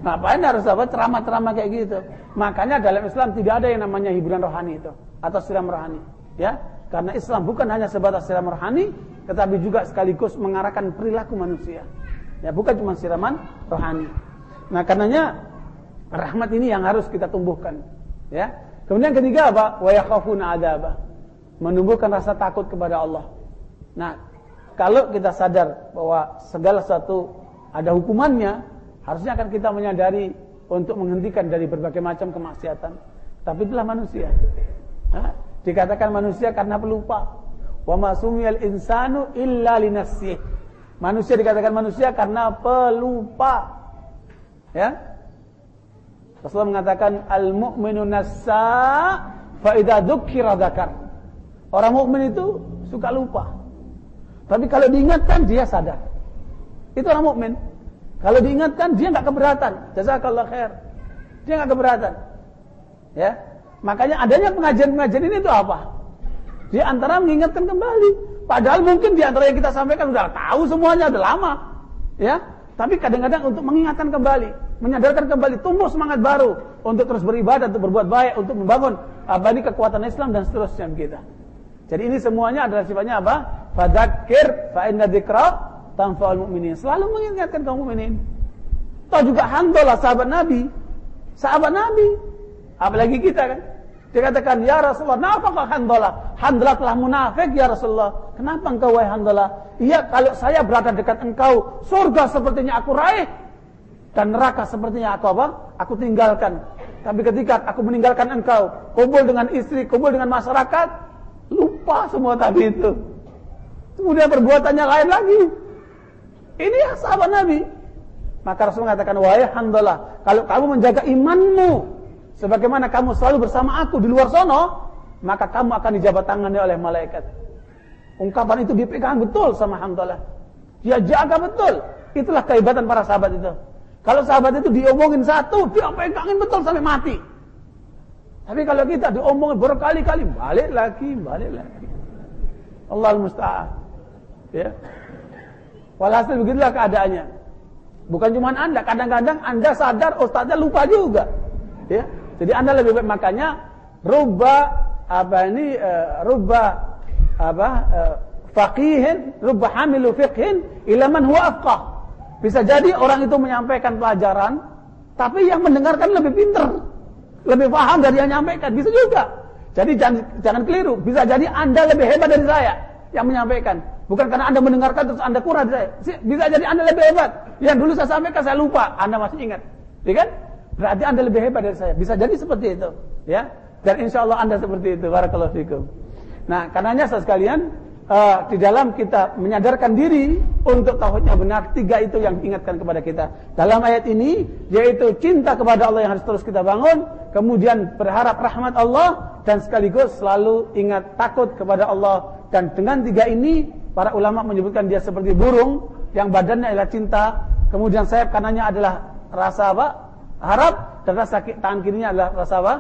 Ngapain harus apa ceramah-ceramah kayak gitu? Makanya dalam Islam tidak ada yang namanya hiburan rohani itu atau siram rohani, ya. Karena Islam bukan hanya sebatas siram rohani, tetapi juga sekaligus mengarahkan perilaku manusia. Ya, bukan cuma siraman rohani. Nah, karenanya rahmat ini yang harus kita tumbuhkan, ya. Kemudian ketiga apa? Wa yakhafuna adzaba. Menumbuhkan rasa takut kepada Allah. Nah, kalau kita sadar bahwa segala sesuatu ada hukumannya, harusnya akan kita menyadari untuk menghentikan dari berbagai macam kemaksiatan. Tapi itulah manusia. Nah, dikatakan manusia karena pelupa. Wa masumiyal insanu illa linafsih. Manusia dikatakan manusia karena pelupa. Ya. Rasulullah mengatakan al-mu'minu nassa fa idza dzukira. Orang mukmin itu suka lupa. Tapi kalau diingatkan dia sadar. Itu orang mukmin. Kalau diingatkan dia enggak keberatan. Jazakallah khair. Dia enggak keberatan. Ya. Makanya adanya pengajian-pengajian ini itu apa? Di antara mengingatkan kembali. Padahal mungkin di antara yang kita sampaikan sudah tahu semuanya, sudah lama. Ya. Tapi kadang-kadang untuk mengingatkan kembali, menyadarkan kembali, tumbuh semangat baru untuk terus beribadah, untuk berbuat baik, untuk membangun apa ini kekuatan Islam dan seterusnya kita. Jadi ini semuanya adalah sifatnya apa? Fadzakir fa inna dzikra tanfa'ul mu'minin. Selalu mengingatkan kaum mukminin. Tahu juga Handalah sahabat Nabi. Sahabat Nabi. Apalagi kita kan. Dia katakan, "Ya Rasulullah, kenapa kau Handalah? Handalah telah munafik ya Rasulullah. Kenapa engkau wahai Handalah? Iya, kalau saya berada dekat engkau, surga sepertinya aku raih dan neraka sepertinya aku apa? Aku tinggalkan. Tapi ketika aku meninggalkan engkau, kumpul dengan istri, kumpul dengan masyarakat, lupa semua tadi itu. Kemudian perbuatannya lain lagi. Ini ya sahabat Nabi. Maka Rasul mengatakan, wahai Handalah, kalau kamu menjaga imanmu, Sebagaimana kamu selalu bersama aku di luar sono, maka kamu akan dijabat tangannya oleh malaikat. Ungkapan itu dipegang betul sama Hamdalah. Dia jaga betul. Itulah kehebatan para sahabat itu. Kalau sahabat itu diomongin satu, dia pegangin betul sampai mati. Tapi kalau kita diomongin berkali-kali, balik lagi, balik lagi. Allah musta'an. Ya. Walhasil begitulah keadaannya. Bukan cuma Anda, kadang-kadang Anda sadar ustaznya lupa juga. Ya. Jadi anda lebih baik makanya rubah apa ini uh, apa uh, faqihin rubah hamilu fiqhin ila man. Bisa jadi orang itu menyampaikan pelajaran tapi yang mendengarkan lebih pintar, lebih paham dari yang menyampaikan. Bisa juga. Jadi jangan jangan keliru. Bisa jadi Anda lebih hebat dari saya yang menyampaikan. Bukan karena Anda mendengarkan terus Anda kurang dari saya. Bisa jadi Anda lebih hebat. Yang dulu saya sampaikan saya lupa, Anda masih ingat. Ya kan? Berarti Anda lebih hebat dari saya. Bisa jadi seperti itu, ya. Dan insya Allah Anda seperti itu. Barakallahu fikum. Nah, karenanya saudara sekalian, uh, di dalam kita menyadarkan diri untuk tauhidnya benar, tiga itu yang ingatkan kepada kita. Dalam ayat ini, yaitu cinta kepada Allah yang harus terus kita bangun, kemudian berharap rahmat Allah, dan sekaligus selalu ingat takut kepada Allah. Dan dengan tiga ini, para ulama menyebutkan dia seperti burung, yang badannya adalah cinta, kemudian sayap kanannya adalah rasa apa? Harap dan rasa tangan kirinya adalah rasa apa?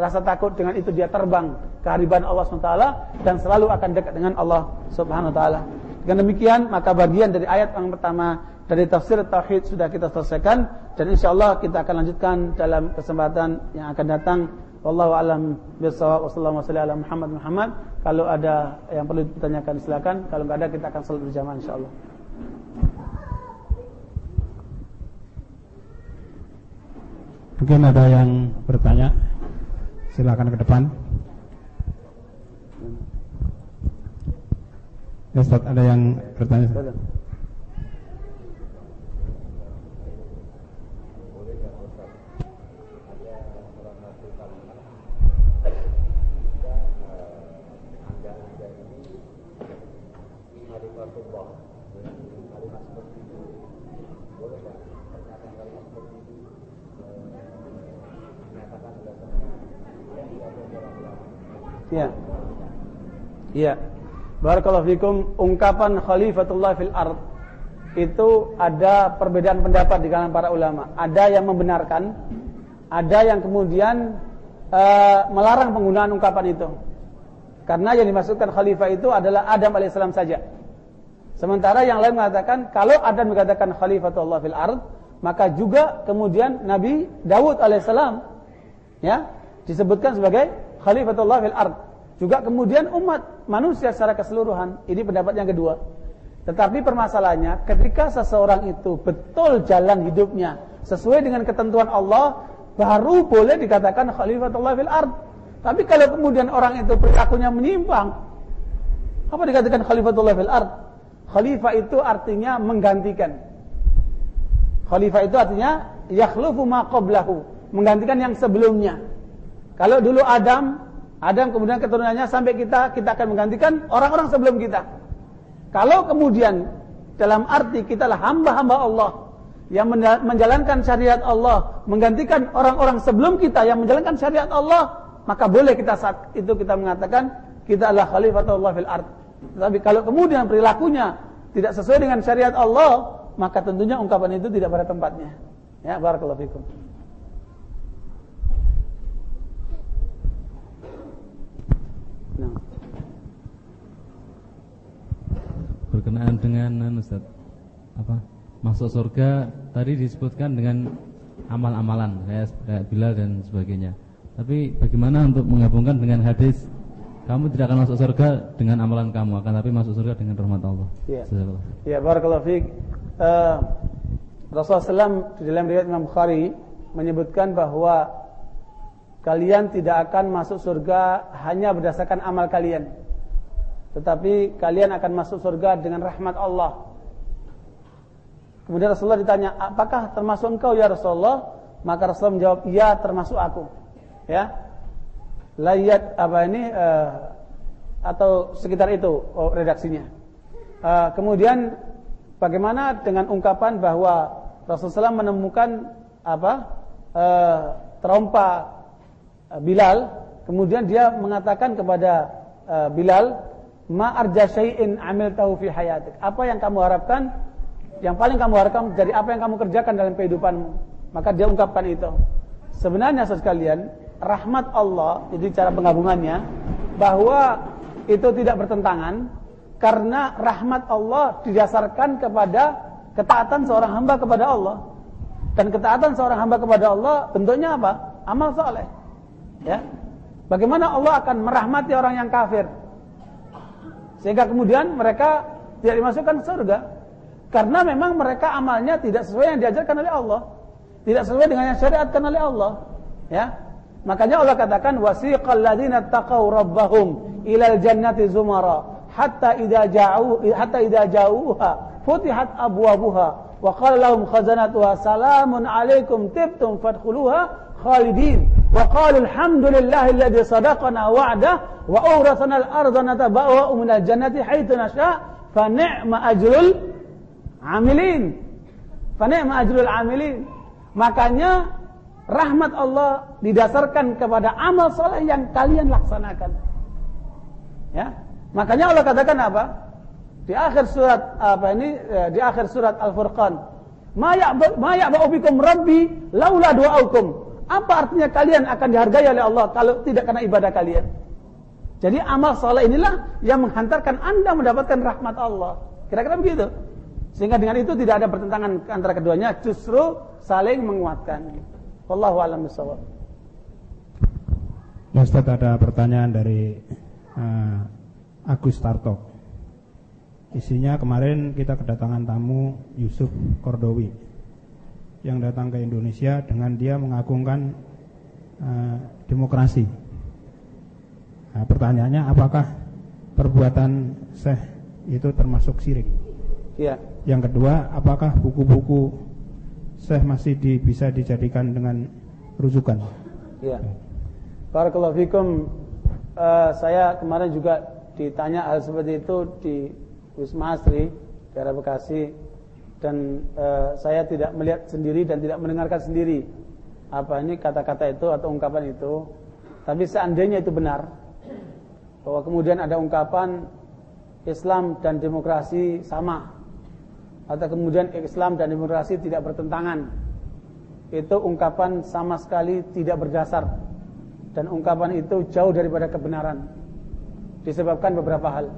Rasa takut dengan itu dia terbang ke hariban Allah SWT dan selalu akan dekat dengan Allah Subhanahu Wa Taala. Dengan demikian maka bagian dari ayat yang pertama dari tafsir tauhid sudah kita selesaikan dan insya Allah kita akan lanjutkan dalam kesempatan yang akan datang. Wallahu alam bisawab wasallallahu ala Muhammad Muhammad. Kalau ada yang perlu ditanyakan silakan. Kalau enggak ada kita akan salat berjamaah insyaallah. Mungkin ada yang bertanya. Silakan ke depan. Ya, Ustaz, ada yang bertanya? Ya. Ya. Barakallahu fikum ungkapan Khalifatullah fil ard itu ada perbedaan pendapat di kalangan para ulama. Ada yang membenarkan, ada yang kemudian uh, melarang penggunaan ungkapan itu. Karena yang dimaksudkan khalifah itu adalah Adam alaihissalam saja. Sementara yang lain mengatakan kalau Adam mengatakan khalifatullah fil ard, maka juga kemudian Nabi Dawud alaihissalam ya disebutkan sebagai khalifatullah fil ard. Juga kemudian umat manusia secara keseluruhan. Ini pendapat yang kedua. Tetapi permasalahannya ketika seseorang itu betul jalan hidupnya sesuai dengan ketentuan Allah baru boleh dikatakan khalifatullah fil ard. Tapi kalau kemudian orang itu perilakunya menyimpang apa dikatakan khalifatullah fil ard? Khalifah itu artinya menggantikan. Khalifah itu artinya yakhlufu ma menggantikan yang sebelumnya. Kalau dulu Adam Adam kemudian keturunannya sampai kita kita akan menggantikan orang-orang sebelum kita. Kalau kemudian dalam arti kita lah hamba-hamba Allah yang menjalankan syariat Allah, menggantikan orang-orang sebelum kita yang menjalankan syariat Allah, maka boleh kita saat itu kita mengatakan kita adalah khalifatullah fil ard. Tapi kalau kemudian perilakunya tidak sesuai dengan syariat Allah, maka tentunya ungkapan itu tidak pada tempatnya. Ya, barakallahu fikum. Berkenaan dengan anu, Ustaz apa masuk surga tadi disebutkan dengan amal-amalan kayak, kayak Bilal dan sebagainya. Tapi bagaimana untuk menggabungkan dengan hadis kamu tidak akan masuk surga dengan amalan kamu akan tapi masuk surga dengan rahmat Allah. Iya. Ya, barakallahu fiik. Uh, Rasulullah SAW di dalam riwayat Imam Bukhari menyebutkan bahwa kalian tidak akan masuk surga hanya berdasarkan amal kalian tetapi kalian akan masuk surga dengan rahmat Allah. Kemudian Rasulullah ditanya, apakah termasuk engkau ya Rasulullah? Maka Rasulullah menjawab, iya termasuk aku. Ya, layat apa ini uh, atau sekitar itu oh, redaksinya. Uh, kemudian bagaimana dengan ungkapan bahwa Rasulullah menemukan apa uh, terompa Bilal, kemudian dia mengatakan kepada uh, Bilal, ma arja syai'in amiltahu fi hayatik. Apa yang kamu harapkan? Yang paling kamu harapkan dari apa yang kamu kerjakan dalam kehidupanmu. Maka dia ungkapkan itu. Sebenarnya sekalian, rahmat Allah, itu cara penggabungannya, bahwa itu tidak bertentangan karena rahmat Allah didasarkan kepada ketaatan seorang hamba kepada Allah. Dan ketaatan seorang hamba kepada Allah bentuknya apa? Amal soleh. Ya. Bagaimana Allah akan merahmati orang yang kafir? Sehingga kemudian mereka tidak dimasukkan surga. Karena memang mereka amalnya tidak sesuai yang diajarkan oleh Allah. Tidak sesuai dengan yang syariatkan oleh Allah. Ya. Makanya Allah katakan wasiqal ladzina taqaw rabbahum ilal jannati zumara hatta idza ja'u hatta idza ja'uha futihat abwabuha wa qala lahum khazanatuha salamun alaikum khalidin wa qalu alhamdulillahi alladhi sadaqana wa'dah wa awrathana al-ardha natabawwa'u minal jannati haitsu nasha' fa ni'ma ajrul amilin fa ni'ma ajrul amilin makanya rahmat Allah didasarkan kepada amal soleh yang kalian laksanakan. Ya. Makanya Allah katakan apa? Di akhir surat apa ini? Eh, di akhir surat Al-Furqan. Ma ya'ba'u bikum rabbi laula du'aukum apa artinya kalian akan dihargai oleh Allah kalau tidak karena ibadah kalian? Jadi amal soleh inilah yang menghantarkan anda mendapatkan rahmat Allah. Kira-kira begitu. Sehingga dengan itu tidak ada pertentangan antara keduanya, justru saling menguatkan. Wallahu a'lam bishawab. Ustaz ada pertanyaan dari uh, Agus Tarto. Isinya kemarin kita kedatangan tamu Yusuf Kordowi yang datang ke Indonesia dengan dia mengagungkan uh, demokrasi. Nah, pertanyaannya apakah perbuatan Syekh itu termasuk syirik? Ya. Yang kedua, apakah buku-buku Syekh masih di, bisa dijadikan dengan rujukan? Ya. Barakallahu fikum. Uh, saya kemarin juga ditanya hal seperti itu di Wisma Asri daerah Bekasi dan e, saya tidak melihat sendiri dan tidak mendengarkan sendiri apa ini kata-kata itu atau ungkapan itu tapi seandainya itu benar bahwa kemudian ada ungkapan Islam dan demokrasi sama atau kemudian Islam dan demokrasi tidak bertentangan. Itu ungkapan sama sekali tidak berdasar dan ungkapan itu jauh daripada kebenaran. Disebabkan beberapa hal.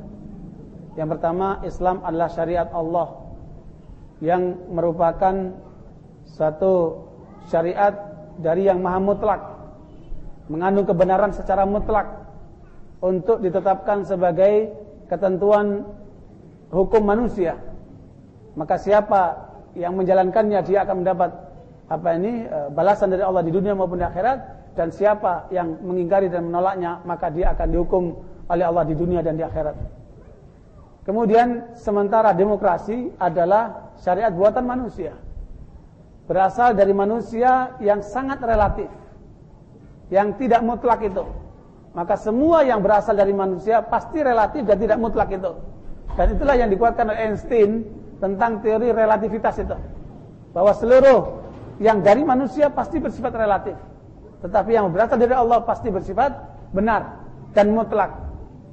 Yang pertama, Islam adalah syariat Allah yang merupakan satu syariat dari yang maha mutlak mengandung kebenaran secara mutlak untuk ditetapkan sebagai ketentuan hukum manusia maka siapa yang menjalankannya dia akan mendapat apa ini e, balasan dari Allah di dunia maupun di akhirat dan siapa yang mengingkari dan menolaknya maka dia akan dihukum oleh Allah di dunia dan di akhirat. Kemudian sementara demokrasi adalah syariat buatan manusia. Berasal dari manusia yang sangat relatif. Yang tidak mutlak itu. Maka semua yang berasal dari manusia pasti relatif dan tidak mutlak itu. Dan itulah yang dikuatkan oleh Einstein tentang teori relativitas itu. Bahwa seluruh yang dari manusia pasti bersifat relatif. Tetapi yang berasal dari Allah pasti bersifat benar dan mutlak.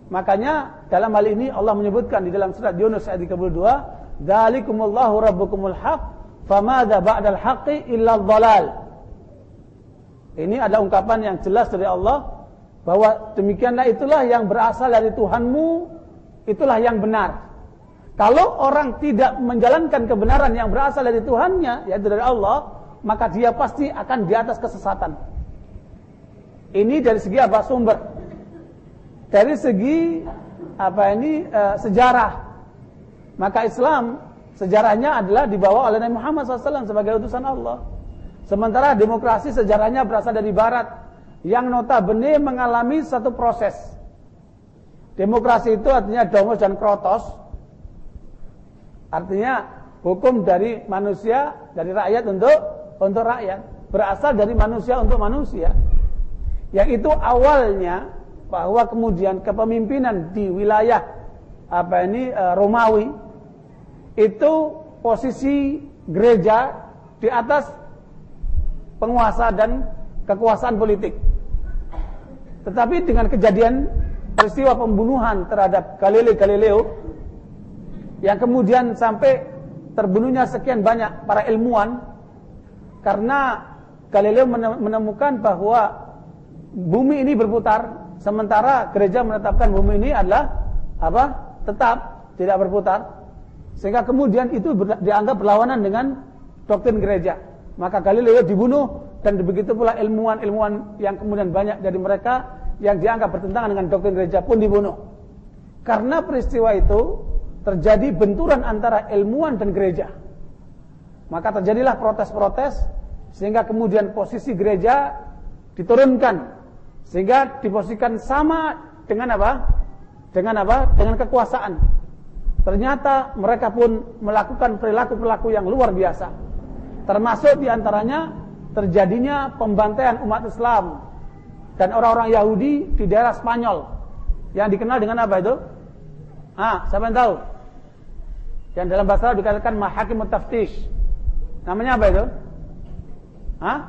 Makanya dalam hal ini Allah menyebutkan di dalam surat Yunus ayat 32, "Dzalikumullahu rabbukumul haq, famadza ba'dal haqqi illa dhalal." Ini ada ungkapan yang jelas dari Allah bahwa demikianlah itulah yang berasal dari Tuhanmu, itulah yang benar. Kalau orang tidak menjalankan kebenaran yang berasal dari Tuhannya, yaitu dari Allah, maka dia pasti akan di atas kesesatan. Ini dari segi apa sumber? Dari segi apa ini e, sejarah. Maka Islam sejarahnya adalah dibawa oleh Nabi Muhammad SAW sebagai utusan Allah. Sementara demokrasi sejarahnya berasal dari Barat yang notabene mengalami satu proses. Demokrasi itu artinya domos dan krotos Artinya hukum dari manusia, dari rakyat untuk untuk rakyat, berasal dari manusia untuk manusia. Yang itu awalnya bahwa kemudian kepemimpinan di wilayah apa ini e, Romawi itu posisi gereja di atas penguasa dan kekuasaan politik. Tetapi dengan kejadian peristiwa pembunuhan terhadap Galileo Galileo yang kemudian sampai terbunuhnya sekian banyak para ilmuwan karena Galileo menemukan bahwa bumi ini berputar sementara gereja menetapkan bumi ini adalah apa? tetap tidak berputar sehingga kemudian itu dianggap berlawanan dengan doktrin gereja maka Galileo dibunuh dan begitu pula ilmuwan-ilmuwan yang kemudian banyak dari mereka yang dianggap bertentangan dengan doktrin gereja pun dibunuh karena peristiwa itu terjadi benturan antara ilmuwan dan gereja. Maka terjadilah protes-protes sehingga kemudian posisi gereja diturunkan sehingga diposisikan sama dengan apa? Dengan apa? Dengan kekuasaan. Ternyata mereka pun melakukan perilaku-perilaku yang luar biasa. Termasuk di antaranya terjadinya pembantaian umat Islam dan orang-orang Yahudi di daerah Spanyol yang dikenal dengan apa itu? Ah, siapa yang tahu? Yang dalam bahasa Arab dikatakan mahakim taftish. Namanya apa itu? Hah?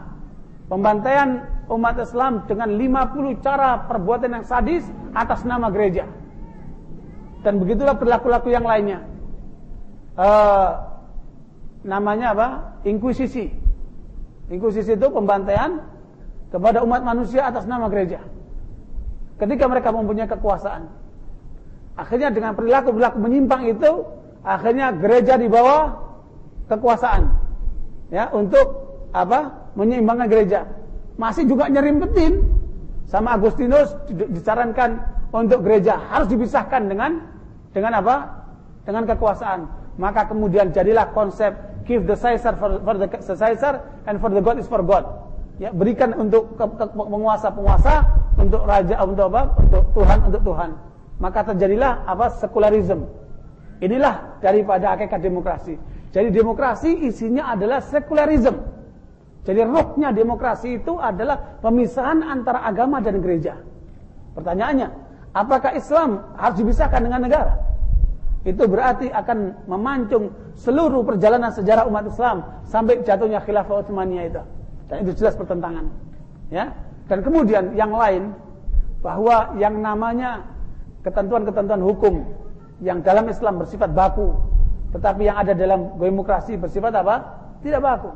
Pembantaian umat Islam dengan 50 cara perbuatan yang sadis atas nama gereja. Dan begitulah perilaku-laku yang lainnya. Uh, namanya apa? Inkuisisi. Inkuisisi itu pembantaian kepada umat manusia atas nama gereja. Ketika mereka mempunyai kekuasaan. Akhirnya dengan perilaku-perilaku menyimpang itu, akhirnya gereja di bawah kekuasaan. Ya, untuk apa? Menyeimbangkan gereja. Masih juga nyerimpetin sama Agustinus disarankan untuk gereja harus dipisahkan dengan dengan apa? Dengan kekuasaan. Maka kemudian jadilah konsep give the Caesar for, for the Caesar and for the God is for God. Ya, berikan untuk penguasa-penguasa, untuk raja untuk apa? Untuk Tuhan untuk Tuhan maka terjadilah apa sekularisme. Inilah daripada hakikat demokrasi. Jadi demokrasi isinya adalah sekularisme. Jadi rohnya demokrasi itu adalah pemisahan antara agama dan gereja. Pertanyaannya, apakah Islam harus dipisahkan dengan negara? Itu berarti akan memancung seluruh perjalanan sejarah umat Islam sampai jatuhnya khilafah Utsmaniyah itu. Dan itu jelas pertentangan. Ya. Dan kemudian yang lain bahwa yang namanya ketentuan-ketentuan hukum yang dalam Islam bersifat baku Tetapi yang ada dalam demokrasi bersifat apa? Tidak baku.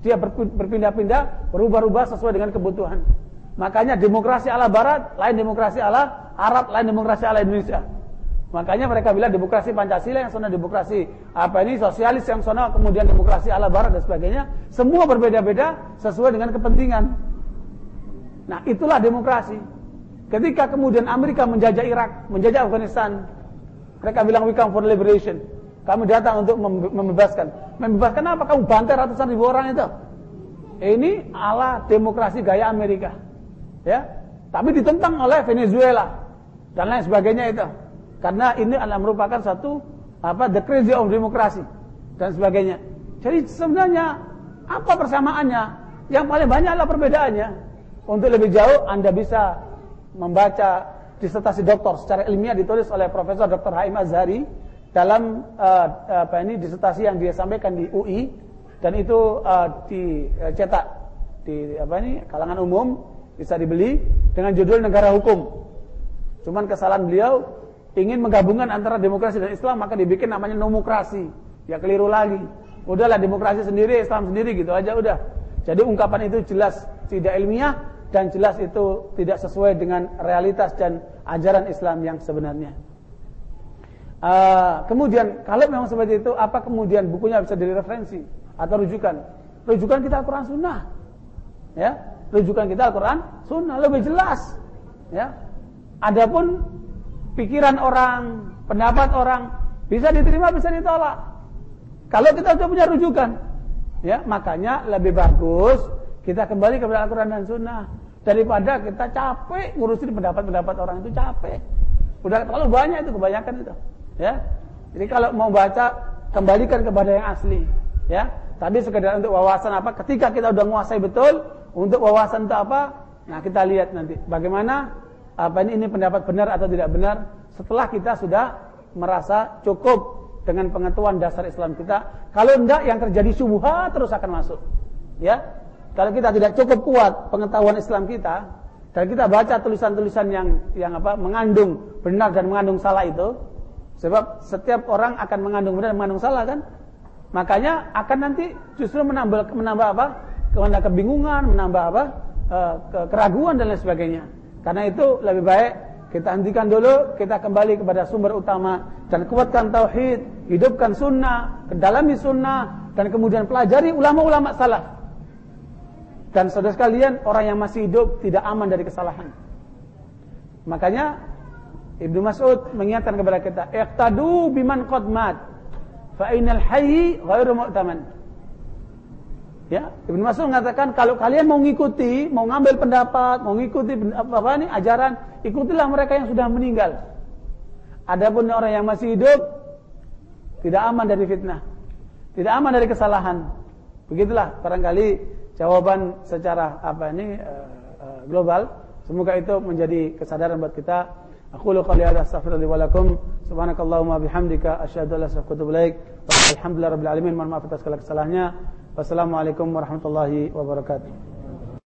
Dia berpindah-pindah, berubah-ubah sesuai dengan kebutuhan. Makanya demokrasi ala barat, lain demokrasi ala Arab, lain demokrasi ala Indonesia. Makanya mereka bilang demokrasi Pancasila yang sana demokrasi apa ini sosialis yang sana kemudian demokrasi ala barat dan sebagainya, semua berbeda-beda sesuai dengan kepentingan. Nah, itulah demokrasi. Ketika kemudian Amerika menjajah Irak, menjajah Afghanistan, mereka bilang we come for liberation. Kami datang untuk membebaskan. Membebaskan apa? Kamu bantai ratusan ribu orang itu. Ini ala demokrasi gaya Amerika. Ya. Tapi ditentang oleh Venezuela dan lain sebagainya itu. Karena ini adalah merupakan satu apa the crazy of demokrasi dan sebagainya. Jadi sebenarnya apa persamaannya? Yang paling banyak adalah perbedaannya. Untuk lebih jauh Anda bisa membaca disertasi doktor secara ilmiah ditulis oleh Profesor Dr. Haim Azhari dalam uh, apa ini disertasi yang dia sampaikan di UI dan itu uh, dicetak di apa ini kalangan umum bisa dibeli dengan judul Negara Hukum. Cuman kesalahan beliau ingin menggabungkan antara demokrasi dan Islam maka dibikin namanya nomokrasi. Ya keliru lagi. Udahlah demokrasi sendiri, Islam sendiri gitu aja udah. Jadi ungkapan itu jelas tidak ilmiah dan jelas itu tidak sesuai dengan realitas dan ajaran Islam yang sebenarnya. Uh, kemudian kalau memang seperti itu, apa kemudian bukunya bisa jadi referensi atau rujukan? Rujukan kita Al-Quran Sunnah, ya. Rujukan kita Al-Quran Sunnah lebih jelas, ya. Adapun pikiran orang, pendapat orang bisa diterima, bisa ditolak. Kalau kita sudah punya rujukan, ya makanya lebih bagus kita kembali kepada Al-Quran dan Sunnah daripada kita capek ngurusin pendapat-pendapat orang itu capek. Udah terlalu banyak itu kebanyakan itu. Ya. Jadi kalau mau baca kembalikan kepada yang asli, ya. Tadi sekedar untuk wawasan apa? Ketika kita udah menguasai betul, untuk wawasan itu apa? Nah, kita lihat nanti bagaimana apa ini ini pendapat benar atau tidak benar setelah kita sudah merasa cukup dengan pengetahuan dasar Islam kita. Kalau enggak yang terjadi syubhat terus akan masuk. Ya. Kalau kita tidak cukup kuat pengetahuan Islam kita dan kita baca tulisan-tulisan yang yang apa mengandung benar dan mengandung salah itu, Sebab setiap orang akan mengandung benar mengandung salah kan? Makanya akan nanti justru menambah menambah apa? Menambah kebingungan, menambah apa? E, keraguan dan lain sebagainya. Karena itu lebih baik kita hentikan dulu, kita kembali kepada sumber utama dan kuatkan tauhid, hidupkan sunnah, kedalami sunnah dan kemudian pelajari ulama-ulama salaf. Dan saudara sekalian, orang yang masih hidup tidak aman dari kesalahan. Makanya Ibnu Mas'ud mengingatkan kepada kita, "Iqtadu biman qad mat, fa innal hayy ghairu mu'taman." Ya, Ibnu Mas'ud mengatakan kalau kalian mau ngikuti, mau ngambil pendapat, mau ngikuti apa, apa ini ajaran, ikutilah mereka yang sudah meninggal. Adapun orang yang masih hidup tidak aman dari fitnah, tidak aman dari kesalahan. Begitulah barangkali jawaban secara apa ini uh, uh, global. Semoga itu menjadi kesadaran buat kita أقول قولي هذا أستغفر لي ولكم سبحانك اللهم وبحمدك أشهد أن لا إله إلا أنت الحمد لله رب العالمين mohon maaf atas segala kesalahannya wassalamualaikum warahmatullahi wabarakatuh